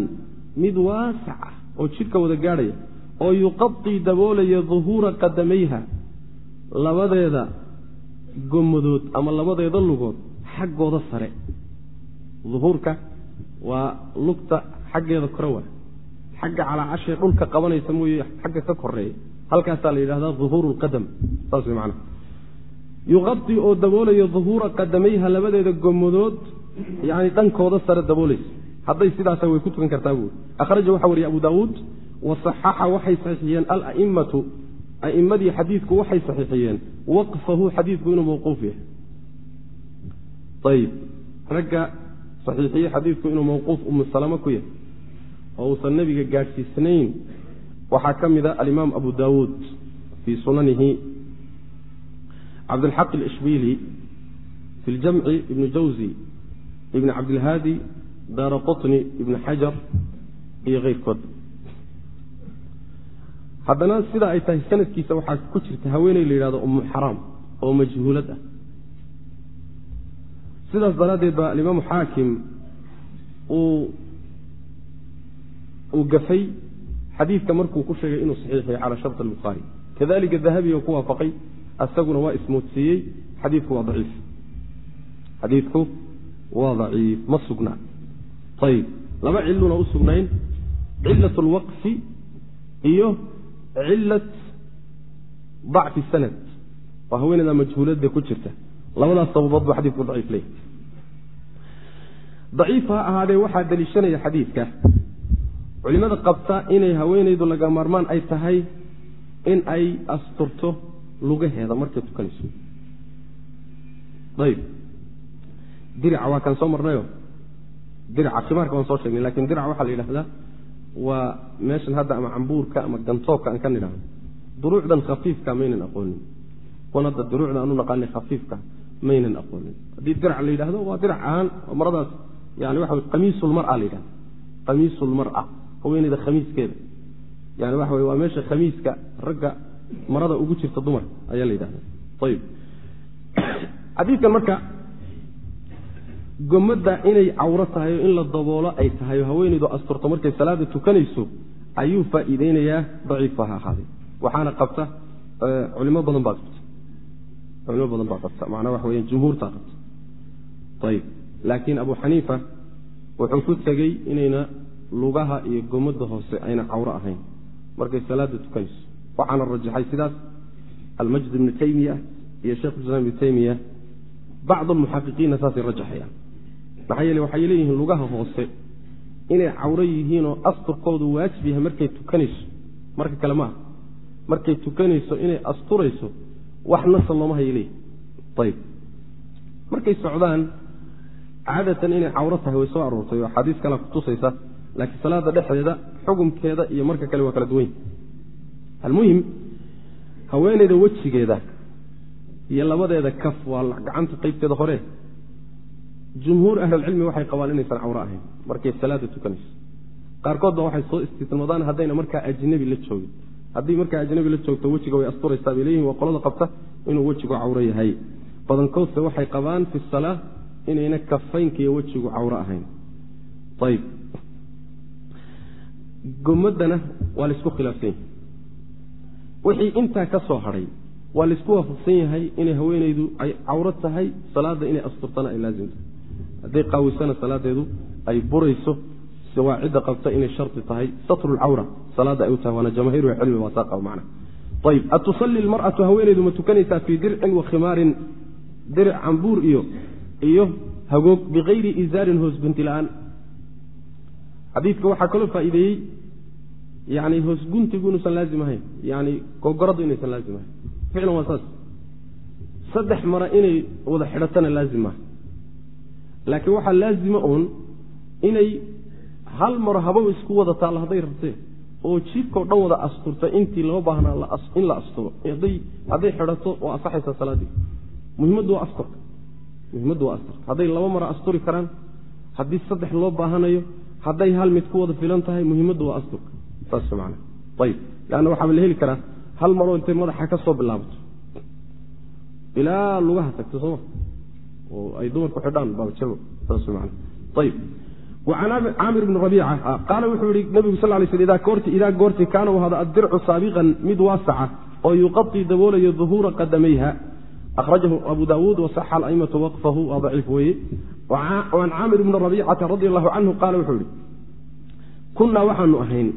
mid waasac ah oo jidhka wada gaadhaya oo yuqadii daboolaya duhuura qadamayha labadeeda gomadood ama labadeeda lugood xaggooda sare duhuurka waa lugta xaggeeda kore waa xagga calaacashee dhulka qabanaysa mooye xagga ka koreeya halkaasaa la yidhahdaa duhuuru lqadam saas way macana yuqadii oo daboolaya duhuura qadamayha labadeeda gomadood yani dhankooda sare daboolaysa. Hadday sidaasa way ku tukan kartaa buuri akhraja waxaa wariye abu daawuud wasaxaxa waxay saxiixiyeen ala'immatu. A'immadii xadiidku waxay saxiixiyeen. Waqfahu xadiidku inuu mawquuf yahay. Ayib ragga saxiixiye xadiidku inuu mawquuf umu salamo ku yahay oo uusan nebiga gaadhsiisnayn waxaa ka mida alimaam abu daawuud fii sunanihi. Cabdilxaq alishbiili fi ljamci ibnu jawzi ibn cabdilhaadi daara qutni ibn xajar iyo keyrkood. Haddana sida ay tahay sanadkiisa waxaa ku jirta haweeney la yidhahdo umu xaraam oo majhuulad ah. Sidaas daraaddeed baa alimaamu xaakim uu uu gafay xadiidka markuu ku sheegay inuu saxiixiyay cala shart albukhaari kadalika dahabiga ku waafaqay asaguna waa ismoodsiiyey xadiidku waa daciif. Xadiidku waa daciif ma sugnaa ayib laba ciluna u cilat alwaqfi iyo cilat dacfi sanad. Oo haweeneyda majhuuladda ku jirta. Labadaas sababood xadiidku daciif leeyahy daciif ha ahaadee waxaa daliishanaya xadiidka culimada qabta inay haweenaydu laga maarmaan ay tahay in ay asturto lugaheeda markay tukanayso. Ayb dirica waa kaan soo marnayo. Dirica khimaarka waan soo sheegnay laakiin diraca waxaa la yidhahdaa waa meeshan hadda ama cambuurka ama gantoobka aan ka nidhahno duruucdan khafiifka maynan aqoonin. Kuwan hadda duruucda aanu naqaanay khafiifka maynan aqoonin. Haddii dirac la yidhahdo waa dirac ahaan maradaas yani waxa qamiisulmara la yidhahda qamiisulmara haweeneyda khamiiskeeda. Yani waxa wey waa meesha khamiiska ragga marada ugu jirta dumar ayaa la yidhahda ayib xadiidkan marka gomadda inay cawro tahay oo in la daboolo ay tahay oo haweeneydu asturto markay salaada tukanayso ayuu faa'iideynayaa daciifka ha ahaaday. Waxaana qabta culimo badan baa qabta. Culimo badan baa qabta. Macnaa waxa weya jumhuurtaa qabta. Ayib laakiin abu xaniifa wuxuu ku tegey inayna lugaha iyo gomadda hoose ayna cawro ahayn. Markay salaada tukanayso waxaana rajaxay sidaas. Almajd ibnu taymiya iyo sheekh islaam ibnu taymiya bacd almuxaqiqiinna saasay rajaxayaan. Maxaa yeele waxay leeyihiin lugaha hoose inay cawro yihiinoo asturkoodu waajib yahay markay tukanayso. Marka kale maaha. Markay tukanayso inay asturayso wax nasa looma haya leeyihi markay socdaan caadatan inay cawro tahay way soo aroortay oo axaadiis kalea kutusaysa laakiin salaada dhexdeeda xukumkeeda iyo marka kale waa kala duwany almuhim haweeneyda wejigeeda iyo labadeeda kaf waa gacanta qaybteeda hore. Jumhuur ahlilcilmi waxay qabaan inaysan cawro ahayn markay salaada tukanayso. Qaarkood ba waxay soo istisnoodaan haddayna markaa ajnabi la joogin. Haddii markaa ajnabi la joogto wejiga way asturaysaa bay leeyihiin waa qolada qabta inuu wejigu cawro yahay. Badankoodse waxay qabaan fi salaa inayna kafaynka iyo wejigu cawro ahayn. Ayib gomadana waa la isku khilaafsan yahay. Wixii intaa ka soo hadhay waa la isku waafaqsan yahay inay haweeneydu ay cawro tahay salaada inay asturtana ay laazim tahay. Hadday qaawisana salaadeedu ay burayso waa cidda qabta inay shardi tahay satru lcawra salaada ay u tahay waana jamaahiir cilmi waa saa macna. Ayib atusali lmar'atu haweeneydu ma tukanaysaa fii dircin wa khimaarin diric cambuur iyo iyo hagoog bikayri izaarin hoos gunti la'aan. Xadiidka waxaa kaloo faa'iideeyey yani hoos guntigu inuusan laazim ahayn. Yani gogoradu inaysan laazim ahayn. Ficlan waa saas. Saddex mara inay wada xidhatana laazim maaha laakiin waxaa laazima uun inay hal maro hababa isku wada taalla hadday rabtee oo jidhkao dhan wada asturta intii loo baahnaa in la asturo. Hadday xidhato waa asaxaysaa salaaddii muhimaddu waa asturka. Muhimaddu waa asturka. Hadday laba maro asturi karaan haddii saddex loo baahanayo hadday hal mid ku wada filan tahay muhimaddu waa asturka leanna waxaaba la heli karaa hal maroo intay madaxa ka soo bilaabato. Ilaa lugaha tagto sooma oo ay dumarku xidhaan ayib wacan caamir bni rabiica qaala wuxuu yihi nabigu sal lay sl idaa goorti kaana u hada addircu saabiqan mid waasaca oo yuqaطii daboolayo duhuura qadamayha akhrajahu abu daawuud wasaxa alaimatu waqfahu waa daciif weeye. An caamir bni rabiicata radi allahu canhu qaala wuxuu yihi kunnaa waxaanu ahayn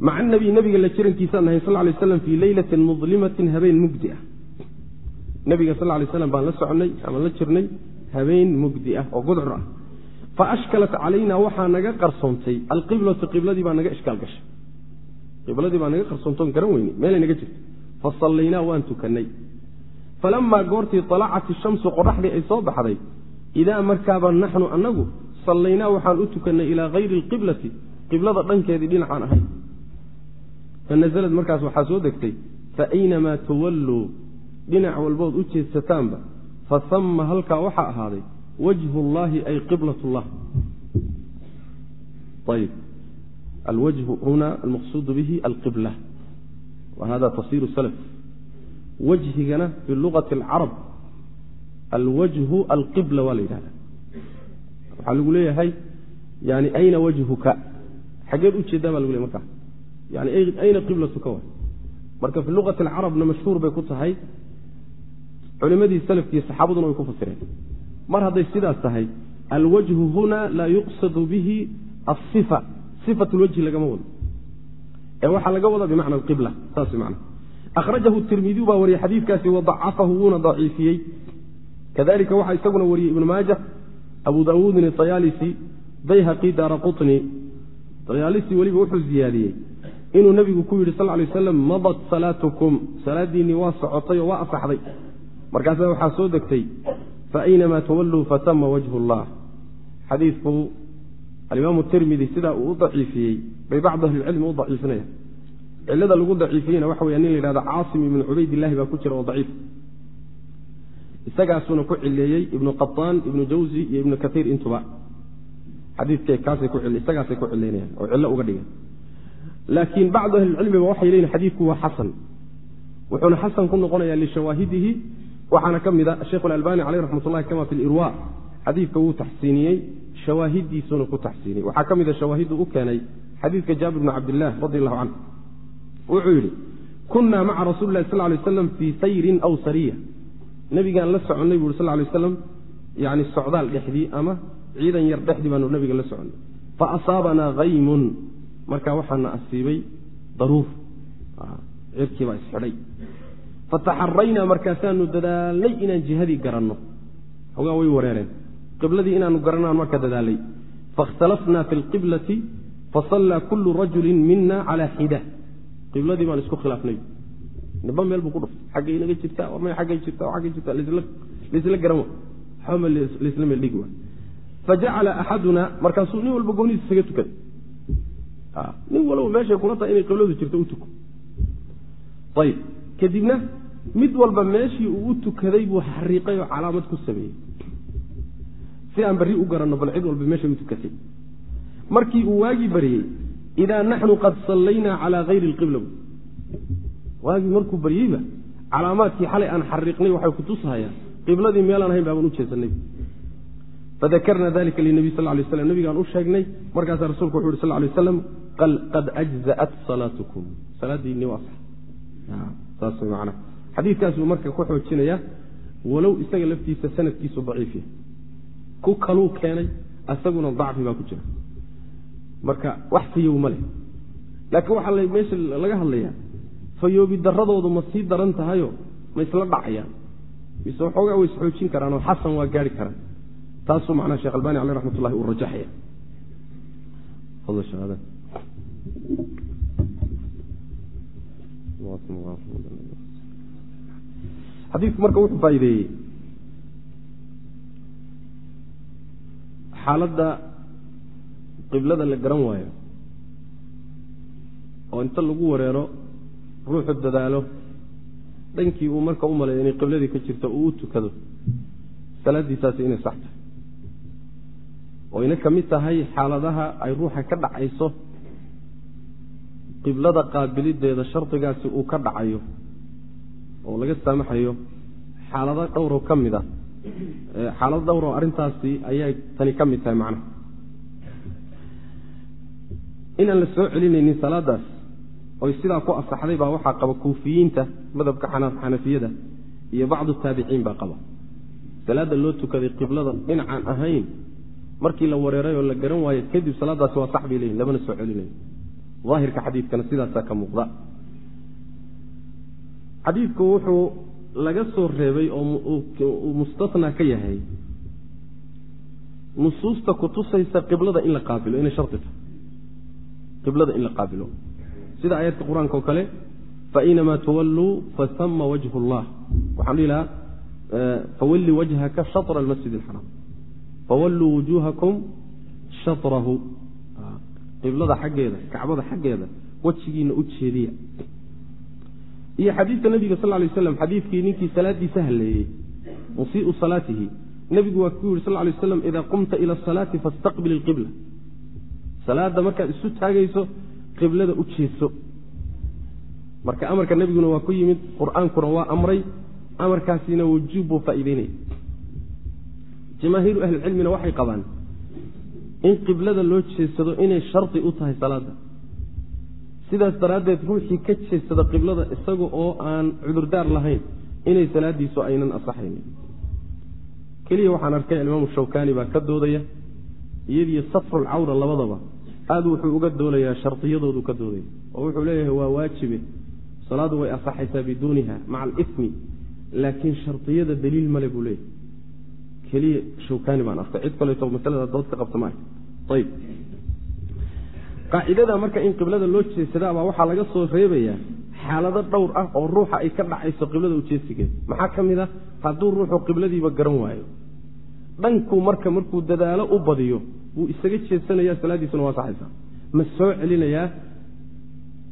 maca nabi nabiga la jirankiisaan ahayn sal lay slam fii leylatin mudlimatin habeen mugdi ah. Nabiga sal lay slam baan la soconay ama la jirnay habeen mugdi ah oo gudcur ah. Fa ashkalat calayna waxaa naga qarsoontay. Alqiblatu qibladii baa naga ishkaal gashay. Qibladii baa naga qarsoontoon garan weyne meelay naga jirta fa sallaynaa waan tukannay falamaa goortii alacat ishamsu qoraxdii ay soo baxday idaa markaaba naxnu annagu sallaynaa waxaan u tukannay ilaa hayri alqiblati qiblada dhankeedii dhinacaan ahayn fanazalad markaas waxaa soo degtay fa aynamaa tuwalluu dhinac walbood u jeedsataanba fasama halkaa waxaa ahaaday wajhu llahi ay qiblat llah ayb alwajhu huna almaqsuudu bihi alqibla wa hada tafsiru salaf wajhigana fi lugati alcarab alwajhu alqibla waa la yidhahda waxaa lagu leeyahay yani ayna wajhuka xageed u jeedaa baa lagu leey markaa yani ayna qiblatuka wa marka fi luqati alcarabna mashhuur bay ku tahay culimadii salafkiiyo saxaabaduna way ku fasireen mar hadday sidaas tahay alwajhu huna laa yuqsadu bihi asifa sifat lwajhi lagama wado ee waxaa laga wada bimacna alqibla saas man akhrajahu tirmidiyu baa wariyey xadiidkaasi wadacafahu wuuna daciifiyey kadalika waxaa isaguna wariyey ibnu maaja abu daawuudin ayaalisi bayhaqi daara quni ayaalisi weliba wuxuu ziyaadiyey inuu nebigu ku yidhi sal lay waslam madat salaatukum. Salaadiinnii waa socotay oo waa asaxday markaasa waxaa soo degtay faaynamaa tawalluu fatama wajhu llah. Xadiidku alimaamu tirmidi sidaa uu u daciifiyey bay bacdu ahlicilmi u daciifinayaan. Cilada lagu daciifiyeyna waxa weya nin la yhahdo caasim ibnu cubaydillahi baa ku jira oo daciif. Isagaasuuna ku cileeyey ibnu qataan ibnu jawzi iyo ibnu kaiir intuba. Xadiikkaasisagaasay ku cileynayaan oo cillo uga dhigan laakiin bacdu ahlicilmiba waxay leeyihiin xadiidku waa xasan. Wuxuuna xasan ku noqonayaa lishawaahidihi waxaana ka mid a sheikh alalbani caleyh raxmat ullahi kama fi lirwa xadiidka wuu taxsiiniyey shawaahidiisuna ku taxsiiniyey. Waxaa ka mid a shawaahiddu u keenay xadiidka jaabir bni cabdillaah radi allahu canhu. Wuxuu yidhi kunnaa maca rasuuli lahi sal lay aslam fii sayrin aw sariya. Nebigaan la soconnay bu uri sal lay aslam yani socdaal dhexdii ama ciidan yar dhexdii baanu nebiga la soconnay. Fa asaabanaa haymun markaa waxaana asiibay daruur cirkiibaa isxidhay fataxaraynaa markaasaanu dadaalnay inaan jihadii garanno xogaa way wareereen qibladii inaanu garanaan marka dadaalay faاkhtalafnaa fi اlqiblati fasallaa kulu rajulin mina calى xida qibladii baan isku khilaafnay niba meel buu ku dhuftay xaggay inaga jirtaa war may aggay jirta aggay jirta laisla garan wa waxbama laisla meel dhigi wa fajacala axaduna markaasuu nin walba goonihiisa isaga tukaday nin walba meeshay kula tahay inay qibladu jirto u tuko. Ayib. Kadibna mid walba meeshii uu u tukaday buu xariiqay oo calaamad ku sameeyey. Si aan barri u garanno bal cid walba meeshay u tukatay. Markii uu waagii baryey idaa naxnu qad sallaynaa calaa hayri alqibla. Waagii markuu baryeyba calaamaadkii xalay aan xariiqnay waxay kutushayaan qibladii meelaan ahayn baaban u jeesanay fadakarna dalika linabiy sal lay slam nabigaan u sheegnay markaasaa rasulku wuxu uhi sal lay aslam qad ajza'at salaatukum salaadiinni waa saas macnaha xadiidkaasuu marka ku xoojinaya walow isaga laftiisa sanadkiisu daciif yahay ku kaluu keenay isaguna dacfi baa ku jira marka wax fayow ma leh laakiin waxaa meesha laga hadlayaa fayoobi daradoodu ma sii daran tahayo ma isla dhacayaan mise waxoogaa way isxoojin karaan oo xasan waa gaari karaan taasuu macnaha shekh albani caleh raxmat ullahi uu rajaxaya xadiidku marka wuxuu faa'iideeyey xaaladda qiblada la garan waayo oo inta lagu wareero ruuxu dadaalo dhankii uu marka u maleeyo inay qibladii ka jirto uu u tukado salaaddiisaasi inay sax tahay oo ina ka mid tahay xaaladaha ay ruuxa ka dhacayso qiblada qaabilideeda shardigaasi uu ka dhacayo oo laga saamaxayo xaalado dhowroo ka mid a xaalado dhowroo arrintaasi ayay tani ka mid tahay macnaha inaan la soo celinaynin salaadaas oy sidaa ku asaxday baa waxaa qaba kuufiyiinta madhabka xanafiyada iyo bacdu taabiciin baa qaba. Salaadda loo tukaday qiblada dhinacaan ahayn markii la wareeray oo la garan waayo kadib salaadaasi waa sax bay leeyihiin lamana soo celinayo aahirka xadiidkana sidaasaa ka muuqda. Xadiidku wuxuu laga soo reebay oo uu mustatna ka yahay nusuusta kutusaysa qiblada in la qaabilo inay shari tahay. Qiblada in la qaabilo. Sida aayaadka qur'aanka oo kale fainamaa tuwalluu fasama wajhu اllah waxaan dhihi lahaa fawalli wajhaka shatra almasjid اlxaraam fawalluu wujuuhakum shatrahu qiblada xaggeeda kacbada xaggeeda wejigiina u jeediya. Iyo xadiidka nabiga sal lay aslam xadiidkii ninkii salaadiisa halleeyey musiiu salaatihi nebigu waa ku yihi sal lay aslam idaa qumta ila asalaati fastaqbil ilqibla salaada markaad isu taagayso qiblada u jeedso marka amarka nebiguna waa ku yimid qur'aankuna waa amray amarkaasina wujuub buu faa'iideynaya jamaahiiru ahlicilmina waxay qabaan in qiblada loo jeedsado inay shardi u tahay salaada sidaas daraaddeed ruuxii ka jeedsada qiblada isaga oo aan cudurdaar lahayn inay salaadiisu aynan asaxaynin. Keliya waxaan arkay alimaamu shawkani baa ka doodaya iyadiyo satrulcawra labadaba. Aada wuxuu uga doolayaa shardiyadoodu ka doodaya. Oo wuxuu leeyahay waa waajibe. Salaadu way asaxaysaa biduuniha maca alifmi laakiin shardiyada daliil male buu leeyahy keliya shawkani baan arkay. Cid kaleeto masalada dood ka qabta maaha qaacidada marka in qiblada loo jeesadaabaa waxaa laga soo reebayaa xaalado dhowr ah oo ruuxa ay ka dhacayso qiblada ujeesigeeda maxaa ka mid a hadduu ruuxu qibladiiba garan waayo. Dhanku marka markuu dadaalo u badiyo wuu isaga jeesanaya salaadiisuna waa saxaysaa. Ma soo celinayaa?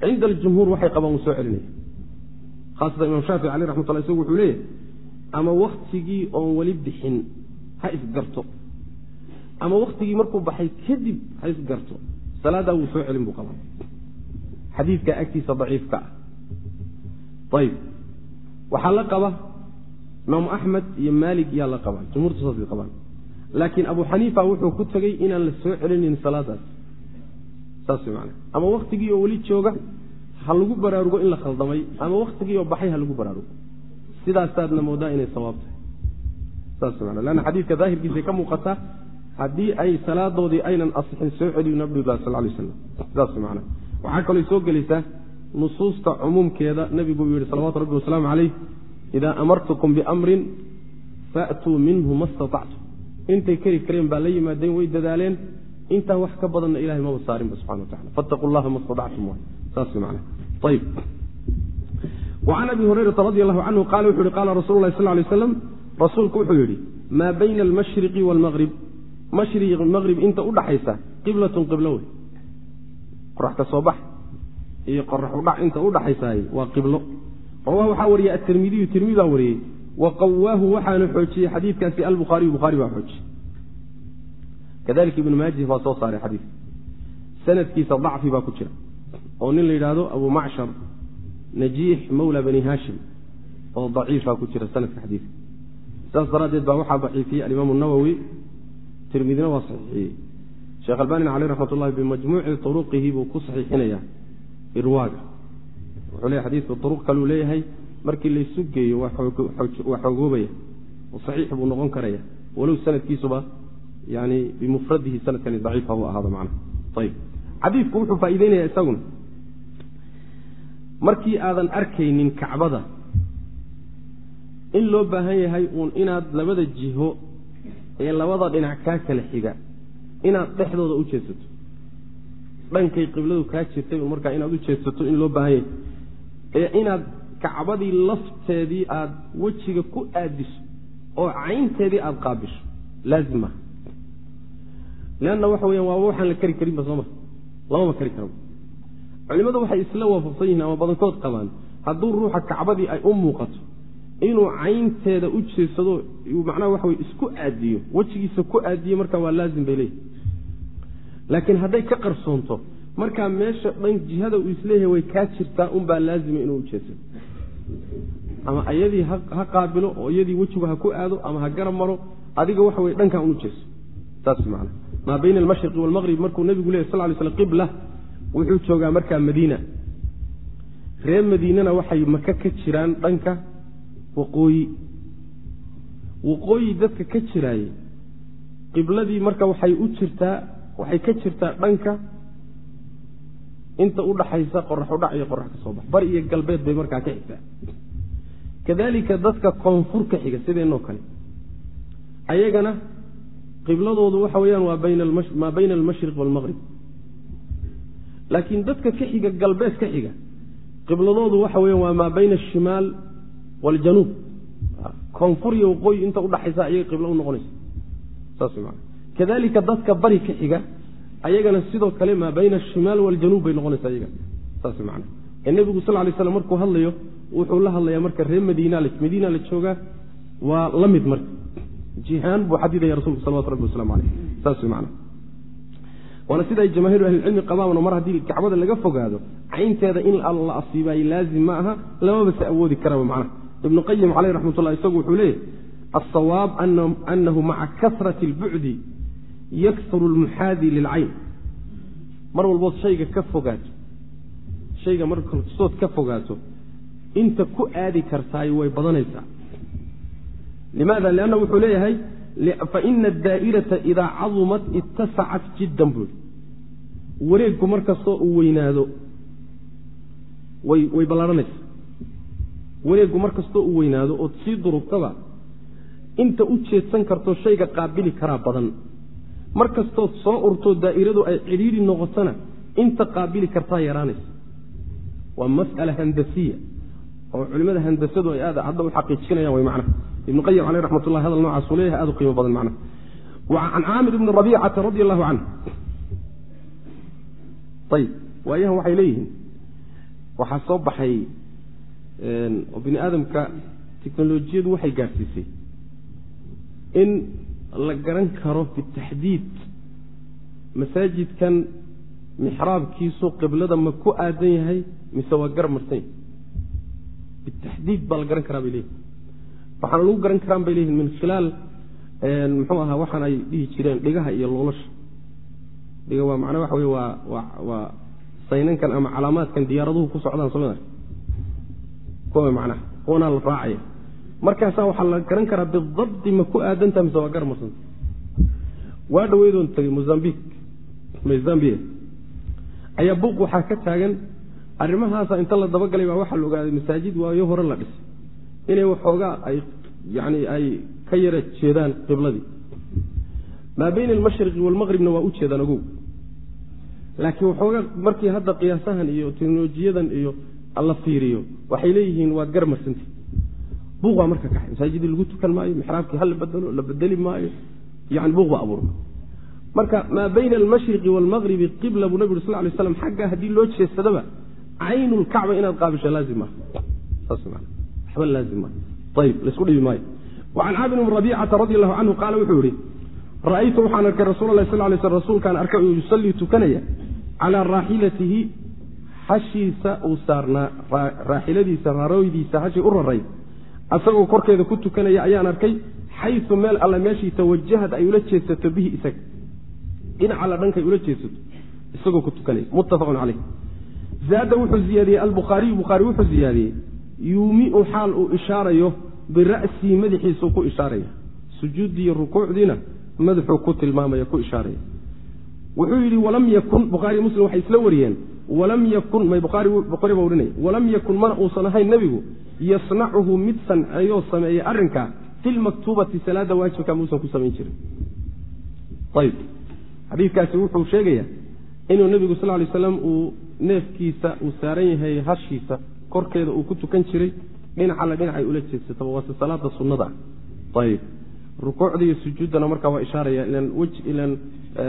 Cinda aljumhuur waxay qabaan wuu soo celinaya haasatan imaam shaafici caleh raxmatullah isagu wuxuu leeyahay ama waktigii oon weli bixin ha isgarto ama waktigii markuu baxay kadib ha isgarto salaadaa wuu soo celin buu qabaa. Xadiidka agtiisa daciifka ah. Ayib. Waxaa la qaba imaamu axmed iyo maalik yaa la qabaa jumhuurtu saasay qabaan. Laakiin abu xaniifa wuxuu ku tegey inaan la soo celinin salaadaas. Saas macana ama waktigii oo weli jooga ha lagu baraarugo in la khaldamay ama waktigii oo baxay ha lagu baraarugo. Sidaasaadna moodaa inay sawaab tahay. Saas way mana leanna xadiidka daahirkiisay ka muuqataa haddii ay salaadoodii aynan asixin soo celiyu nabiga sal lay slam sidaas man waxaa kaloo soo gelaysaa nusuusta cumuumkeeda. Nebigu uu yihi salawatu rabbi wasalaamu calayh idaa amartukum biamrin faatuu minhu ma staactum intay keri kareen baa la yimaadeen way dadaaleen. Intaa wax ka badanna ilahay maba saarinba subxana watacala fattaqu llaha ma staactum saas man ayb wacan abi hurayrata radi allahu canhu qaala wuxu yihi qaala rasulu lahi sal lay rasuulku wuxuu yidhi maa bayna almashriqi waalmaqrib mashriq maqrib inta udhaxaysa qiblatun qiblo wey qorax ka soo bax iyo qorax udhac inta udhaxaysaay waa qiblo. Rawah waxaa wariyey atirmidiyu tirmidi wariyey wa qawaahu waxaana xoojiyey xadiidkaasi albukhaariyu bukhaari baa xoojiyey kadalika ibnu maajih baa soo saaray xadiidka sanadkiisa dacfi baa ku jira oo nin la yidhaahdo abu macshar najiix mawla bani haashim oo daciifaa ku jira sanadka xadiidka. Sidaas daraaddeed baa waxaa daciifiyey alimaamu nawowi tirmidina waa saxiixiyey sheekh albanina caleyh raxmat ullahi bimajmuuci turuqihi buu ku saxiixinayaa irwaaga. Wuxuu leeyahy xadiidku turuq kaluu leeyahay markii laysu geeyo waa xoogoobaya oo saxiix buu noqon karaya walow sanadkiisuba yani bimufradihi sanadkani daciif habu ahaado macnaha. Ayib xadiidku wuxuu faa'iideynaya isaguna. Markii aadan arkaynin kacbada in loo baahan yahay uun inaad labada jiho ee labada dhinac kaa kala xiga inaad dhexdooda u jeedsato dhankay qibladu kaa jirtay un markaa inaad u jeedsato in loo baahan yahay. Ee inaad kacbadii lafteedii aada wejiga ku aadiso oo caynteedii aada qaabisho laazim maaha leanna waxa weyaan waaba waxaan la kari karinba sooma lamama kari karaba culimadu waxay isla waafaqsan yihiin ama badankood qabaan hadduu ruuxa kacbadii ay u muuqato inuu caynteeda u jeedsado macnaha waxa wey isku aadiyo. Wejigiisa ku aadiyo markaa waa laazim bay leeyihi laakiin hadday ka qarsoonto markaa meesha dhan jihada uu is leeyahay way kaa jirtaa unbaa laazima inuu u ama iyadii ha qaabilo oo iyadii wejigu ha ku aado ama ha garab maro adiga waxa wey dhankaa unu jeeso. Saas man maa bayna almashriqi walmaqrib markuu nebigu lehy sal lay sl qibla wuxuu joogaa markaa madiina. Reer madiinana waxay maka ka jiraan dhanka waqooyi waqooyi dadka ka jiraayey qibladii marka waxay u jirtaa waxay ka jirtaa dhanka. Inta udhaxaysa qorax udhac iyo qorax ka soo bax. Bari iyo galbeed bay markaa ka xigtaa kadalika dadka koonfur ka xiga sideenoo kale? Ayagana qibladoodu waxa weeyaan waa maa bayna almashriq waalmaqrib laakiin dadka ka xiga galbeed ka xiga qibladoodu waxa weyan waa maa bayna ashimaal waaljanuub koonfur iyo waqooyi inta udhaxaysa ayaga qiblo u noqonaysa saas maa kadalika dadka bari ka xiga ayagana sidoo kale maa bayna ashimaal waaljanuub bay noqonaysa ayaga saas man ee nebigu sal lay slam markuu hadlayo wuxuu la hadlayaa marka reer madiina madiina la joogaa waa la mid marka jihaan buu xadidaya rasulku salawatu rabbi waslamu aleyh saas man waana sida ay jamaahiru ahlicilmi qabaan mar haddii kacbada laga fogaado caynteeda in la asiibaay laazim ma aha lamaba se awoodi karaba macnaha ibnu qayim caleyh raxmatullah isagu wuxuu leeyahy alsawaab anahu maca kasrati اlbucdi yaksuru lmuxaadi lilcayn mar walbood shayga ka fogaato shayga marsood ka fogaato inta ku aadi kartaay way badanaysaa. Limaada? Lianna wuxuu leeyahay faina adaa'irata idaa cadumat ittasacat jiddan buui wareegku mar kastoo uu weynaado way way ballaarhanaysa wareeggu mar kastoo uu weynaado ood sii durugtaba inta u jeedsan karto shayga qaabili karaa badan. Mar kastood soo urtoo daa'iradu ay cidhiidhi noqotona inta qaabili kartaa yaraanaysa. Waa mas'ala handasiya oo culimada handasadu ay aad hadda u xaqiijinayaan way macnaha ibnu qayim caleyh raxmat ullahi hadal noocaasuu leeyahay aad u qiimo badan macnaha can caamir ibni rabiicata radi allahu canhu. Ayib waayahan waxay leeyihiin waxaa soo baxay oo bini aadamka teknolojiyadu waxay gaadhsiisay in la garan karo bitaxdiid masaajidkan mixraabkiisu qiblada ma ku aadan yahay mise waa gar yahay bitaxdiid baa la garan karaa bay leeyihiin waxaana lagu garan karaan bay leeyihiin min khilaal muxuu ahaa waxaan ay dhihi jireen dhigaha iyo loolasha. Dhiga waa macnaa waxa wey waa waa waa saynankan ama calaamaadkan diyaaraduhu ku socdaan soo kuwa macnaha kuwanaa la raacaya markaasaa waxaa la garan karaa bidabdi ma ku aadantaha mise waa gar marsanta waa dhaweydoon tagay mozambiq mozambia ayaa buuq waxaa ka taagan. Arrimahaasa inta la dabagalay baa waxaa la ogaaday masaajid waayo hore la dhisay. Inay waxoogaa ay yani ay ka yara jeedaan qibladii. Maa bayna almashriqi waalmaqribna waa u jeedaan ogow. Laakiin waxoogaa markii hadda qiyaasahan iyo teknolojiyadan iyo la fiiriyo. Waxay leeyihiin waad gar marsantay buuq baa marka kaxay masaajidii lagu tukan maayo mixraabkii ha la bedelo la bedeli maayo yani buuq baa abuurma. Marka maa bayna almashriqi waalmaqribi qibla buu nabig ur sal lay slam xagga haddii loo jeesadaba caynulkacba inaad qaabisho laazim maaha saas maa waxba laazim maaha ayib la isku dhibi maayo. Wacan caamir bn rabiicata radi allahu canhu qaala wuxuu yihi ra'aytu waxaan arkay rasuula lah sal lay sl rasuulkaan arkay oo yusallii tukanaya calaa raaxilatihi hashiisa uu saarnaa raaxiladiisa raarooydiisa hashii u raray asagoo korkeeda ku tukanaya ayaan arkay xayu meel alla meeshii tawajahad ay ula jeedsato bihi isaga. Dhinac alla dhankay ula jeedsato isagoo ku tukanaya. Muttafaqun caleyh zaada wuxuu ziyaadiyey albukhaariyu bukhaari wuxuu ziyaadiyey yuumiu xaal uu ishaarayo bira'sii madaxiisuu ku ishaaraya. Sujuuddii rukuucdiina madaxuu ku tilmaamaya ku ishaaraya. Wuxuu yidhi walam yakun bukhaari muslim waxay isla wariyeen walam yakun may baa warinaya walam yakun mana uusan ahayn nebigu yasnacuhu mid sanceeyoo sameeyey arrinkaa fi lmaktuubati salaada waajibka muusan ku samayn jirin. Ayib. Xadiidkaasi wuxuu sheegayaa inuu nebigu sal lay slam uu neefkiisa uu saaran yahay hashiisa korkeeda uu ku tukan jiray dhinac alla dhinacay ula jeedsataba waase salaada sunnada. Ah rukuucda iyo sujuuddana markaa waa ishaaraya ilan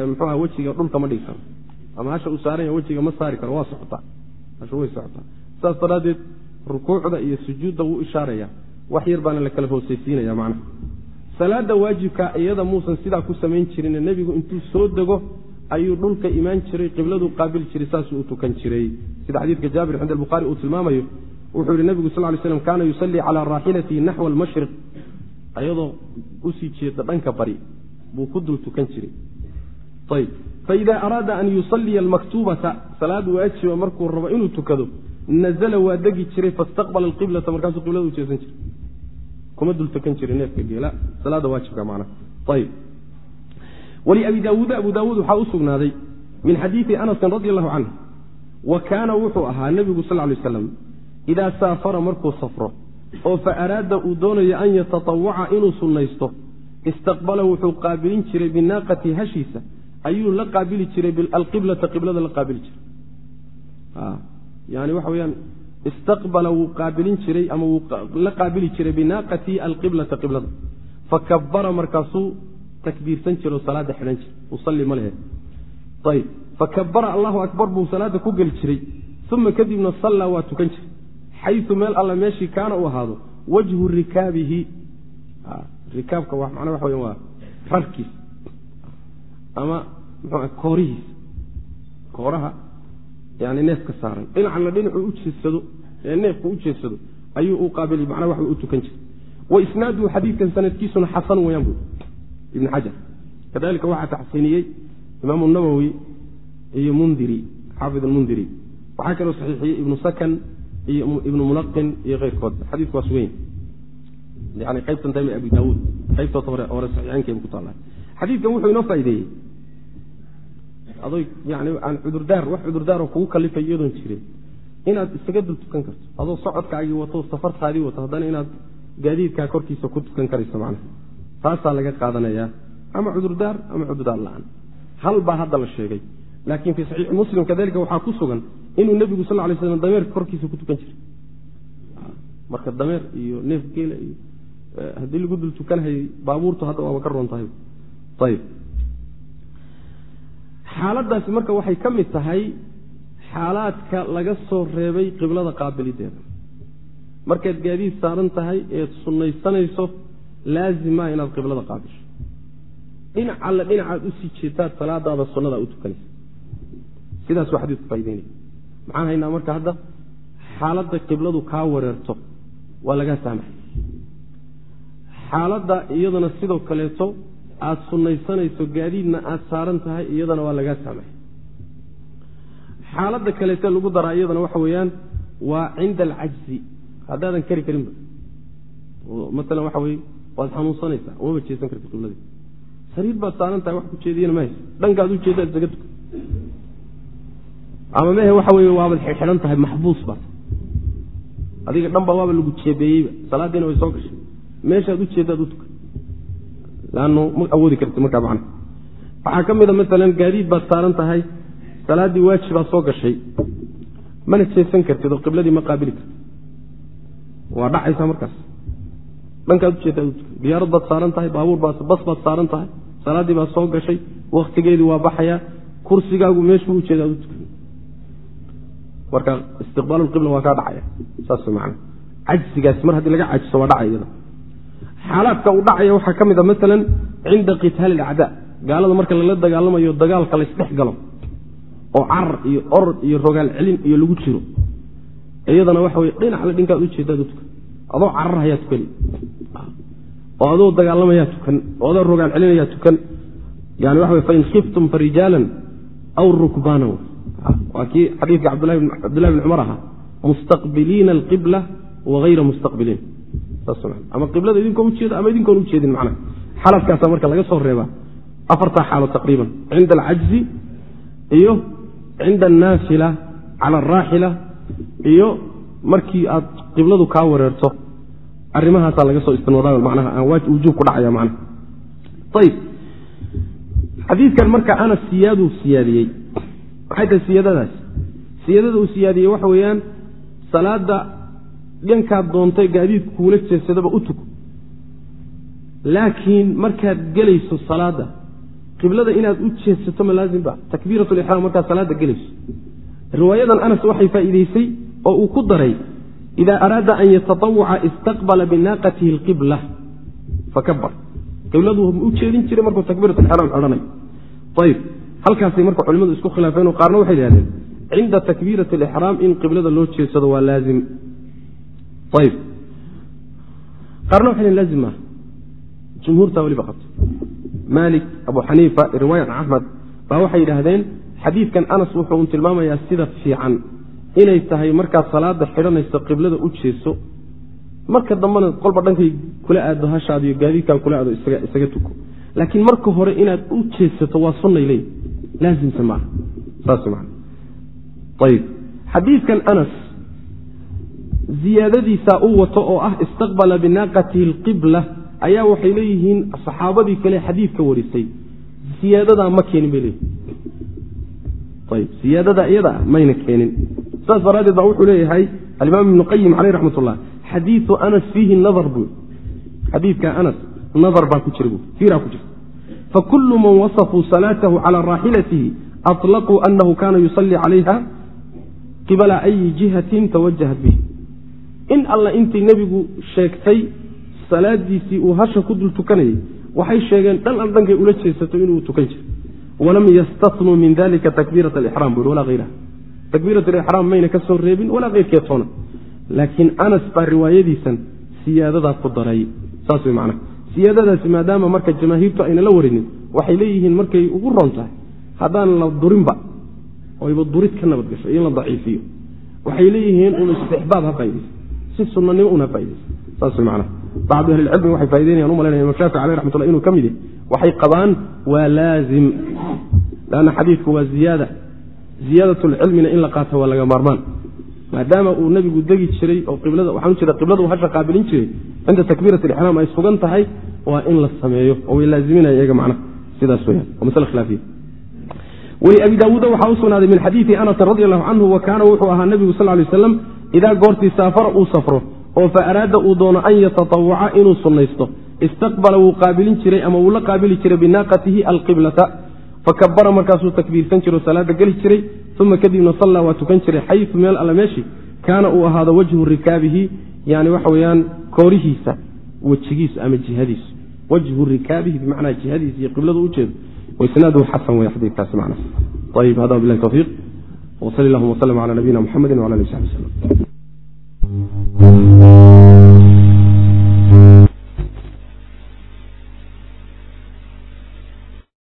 muxuuha wejiga dhulka ma dhigsan ama hasha uu saaran yahay wejiga ma saari karo waa socotaa hasha way socotaa saas daraaddeed rukuucda iyo sujuudda wuu ishaaraya. Wax yar baana la kala hoosaysiinaya macnaha. Salaada waajibka iyada muusan sidaa ku samayn jirin nebigu intuu soo dego ayuu dhulka imaan jiray qibladuu qaabili jiray saasuu u tukan jiray. Sida xadiidka jaabir cinda albukhaari uu tilmaamayo wuxuu yihi nebigu sal ly slam kaana yusallii calaa raaxilatihi naxwa almashriq. Ayadoo u sii jeeda dhanka bari buu ku dul tukan jiray. Ayb faida araada an yusalliya almaktuubata salaad waajiba markuu rabo inuu tukado nazla waa degi jiray fastaqbala alqiblata markaasuu qiblada u jeesan jiray kuma dul tukan jiray neefka geela salaada waajibka macnaha ayb wliabi daawuuda abu daawuud waxaa u sugnaaday min xadiidi anasin radi allahu canhu wa kaana wuxuu ahaa nebigu sal lay aslam idaa saafara markuu safro oo fa araada uu doonayo an yatatawaca inuu sunnaysto istaqbala wuxuu qaabilin jiray binaaqati hashiisa ayuu la qaabili jiray alqiblata qiblada la qaabili jiray. Yani waxa weyaan istaqbala wuu qaabilin jiray ama wuu la qaabili jiray binaaqati alqiblata qiblada. Fakabara markaasuu takbiirsan jiro salaada xidhan jir usalli ma lehe. Ayb fakabara allahu akbar buu salaada ku geli jiray. Uma kadibna sallaa waa tukan jiray. Xayu meel alla meeshii kaana u ahaado wajhu rikaabihi. Rikaabka weya waa rarkiisa ama koorihiisa kooraha yani neefka saaran. Dhinacna dhinacuu u jeedsado ee neefku u jeedsado ayuu u qaabili macnaa wax u tukan jiray. Wa isnaaduhu xadiidkan sanadkiisuna xasan weyaan bu ibn xajar. Kadalika waxaa taxsiiniyey imaamu nawowi iyo mundiri xaafid almundiri. Waxaa kaloo saxiixiyey ibnu sakan iyo ibnu mulaqin iyo keyrkood xadiisku waa sugan yani qaybtan dambe abi daawuud. Qaybtoota hore hore saxiixeynkeebu ku taalla xadiidkan wuxuu inoo faa'ideeyey. Adoo yani aan cudurdaar wax cudurdaaroo kugu kalifay iyadoon jirin inaad isaga dul tukan karto. Adoo socodkaagii wato safartaadii wato haddana inaad gaadiidkaa korkiisa ku tukan karayso macnaha. Taasaa laga qaadanayaa. Ama cudurdaar ama cudurdaar la'aan. Hal baa hadda la sheegay. Laakiin fii saxiixi muslim kadalika waxaa ku sugan inuu nebigu sal lay slam dameerka korkiisa ku tukan jiray. Marka dameer iyo neef geela iyo haddii lagu dul tukanhay baabuurtu hadda waaba ka roon tahay xaaladaasi marka waxay ka mid tahay xaalaadka laga soo reebay qiblada qaabilideeda. Markaad gaadiid saaran tahay eed sunnaysanayso laazima inaad qiblada qaabilsho dhinac alle dhinacaad u sii jeetaad salaadaada sunnadaa u tukanaysa. Sidaasuu xadiidku faa'ideynaya maxaan haynaa marka hadda xaaladda qibladu kaa wareerto waa lagaa saamaxay. Xaaladda iyadana sidoo kaleeto aada sunnaysanayso gaadiidna aada saaran tahay iyadana waa lagaa saamaxay xaaladda kaleete lagu daraa iyadana waxa weeyaan waa cinda alcajzi. Haddaadan kari karinba maalan waxa weye waad xanuunsanaysaa umaba jeesan karta qibladii sariir baad saaran tahay wax ku jeediyana ma hayso dhankaad u jeedaad isaga tuka ama mehe waxa weye waabad xidhan tahay maxbuus baad. Adiga dhan ba waaba lagu jeebeeyeyba. Salaadiina way soo gashay. Meeshaad u jeedaad u tuka ma awoodi karti markaa macna. Waxaa ka mid a maalan gaadiid baad saaran tahay salaaddii waajibaad soo gashay mana jeesan kartid oo qibladii ma qaabili kartid. Waa dhacaysaa markaas. Dhankaad u tuka diyaarad baad saaran tahay baabuur baad bas baad saaran tahay salaaddii baad soo gashay waktigeedii waa baxayaa kursigaagu meeshuu u tuka marka istiqbaalulqibla waa kaa dhacaya. Saas man cajsigaas mar haddii laga cajiso waa dhacay iyada xaalaadka uu dhacaya waxaa ka mid a maalan cinda qitaali ilacdaa gaalada marka lala dagaalamayo dagaalka laysdhex galo oo carar iyo orod iyo rogaal celin iyo lagu jiro iyadana waxa wey dhinacle dhinkaad ujeedaad u tukan adoo carar tukani oo adoo dagaalamayaa tukan oo adoo rogaal celinayaa tukan yani waxa wey fain khiftum fa rijaalan aw rukbaana waa kii xadiidka cabdulahi bn cumar ahaa mustaqbiliina alqibla wagayra mustaqbiliin ama qiblada idinkoo ujeeda ama idinkoon ujeedin macnaha. Xaladkaasa marka laga soo reebaa afartaa xaalo taqriiban cinda alcajzi iyo cinda annaafila cala alraaxila iyo markii aad qibladu kaa wareerto arrimahaasaa laga soo istinwadaa macnaha aan wujuub ku dhacaya macnaha. Ayib xadiidkan marka anas siyaaduu siyaadiyey maxay tahay siyaadadaas. Siyaadada uu siyaadiyey waxa weeyaan salaada dhankaad doontay gaadiid kuula jeesadaba u tug. Laakiin markaad gelayso salaada qiblada inaad u jeedsato ma laazimba takbiirat lixraam markaad salaada gelayso. Riwaayadan anas waxay faa'iideysay oo uu ku daray idaa araada an yataطawaca istaqbala binaaqatihi alqibla. Fakabar qibladu u jeedin jiray markuu takbiirat lixraam xidhanay ayib halkaasay marka culimadu isku khilaafeen oo qaarna waxay idhahdeen cinda takbiirati alixraam in qiblada loo jeedsado waa laazim qaarna waxay dhn laazim maaha jumhuurtaa weliba qabta maalik abu xaniifa riwaayat axmed baa waxay yidhaahdeen xadiidkan anas wuxuu un tilmaamayaa sida fiican inay tahay markaad salaada xidhanayso qiblada u jeeso marka dambena qolba dhankay kula aado hashaad iyo gaadiidkaa kula aado isaga tuko laakiin marka hore inaad u jeedsato waa sunnay leey laazimse maaha saas man ayib xadiidkan anas ziyaadadiisaa u wato oo ah istaqbala binaaqatihi alqibla ayaa waxay leeyihiin saxaabadii kale xadiidka warisay. Siyaadadaa ma keenin bay leeyihiin ayib siyaadada iyada mayna keenin. Saas daraaddeed baa wuxuu leeyahay alimaam ibnu qayim caleyh raxmat ullah xadiiu anas fiihi nadar buu xadiidka anas nadar baa ku jira bu fiiraa ku jirta fakulu man wasafuu salaatahu cala raaxilatihi aطlaquu anahu kana yusalii calayha qibala ayi jihatin tawajahat bih in alla intii nebigu sheegtay salaadiisii uu hasha ku dul tukanayay waxay sheegeen dhan al dhankay ula jeesato inuu tukan jiro walam yastatnuu min dalika takbiirat alixraam bui walaa hayraha takbiirat alixraam mayna ka soo reebin walaa keyrkeetoona laakiin anas baa riwaayadiisan siyaadadaa ku daray. Saas way macnaha siyaadadaasi maadaama marka jamaahiirtu ayna la warinin waxay leeyihiin markay ugu roon tahay haddaan la durinba oyba durid ka nabad gasho in la daciifiyo. Waxay leeyihiin un istixbaab ha faa'idaysa si sunanimo un ha faa'idaysa saas way macnaha. Bacdu ahlilcilmi waxay faa'idaynayan u malaynaya imam shaafic aleh inuu ka mid yahy waxay qabaan waa laazim. Lanna xadiidku waa ziyaada. Ziyaadatulcilmina in la qaato waa laga maarmaan. Maadaama uu nebigu degi jiray oo qiblada waxaan ujeeda qiblada hasha qaabilin jiray cinda takbiirat alixraam ay sugan tahay waa in la sameeyo oo way laaziminaya iyaga macnaha. Sidaas weyaan waa masale khilaafiya weli abi daawuuda waxaa u min xadiidi anasin radi allahu canhu wa kaana wuxuu ahaa nebigu sal lay aslam idaa goortii saafara uu safro oo fa araada uu doono an yatatawaca inuu sunnaysto. Istaqbala wuu qaabilin jiray ama wuu la qaabili jiray binaaqatihi alqiblata. Fakabara markaasuu takbiirsan jiro salaada geli jiray uma kadibna sallaa waa tukan jiray xayu meel alle meeshii kaana uu ahaado wajhu rikaabihi yani waxa weyaan koorihiisa wejigiisu ama jihadiisu. Wajhu rikaabihi bimacnaa jihadiisa iyo qibladu ujeedo waisnaaduhu xasan wey xadiikaasi macna. Ayib hada bilahi tawfiiq وصل اللهم وسلم على نبينا محمد وعلى اله وصحبه وسلم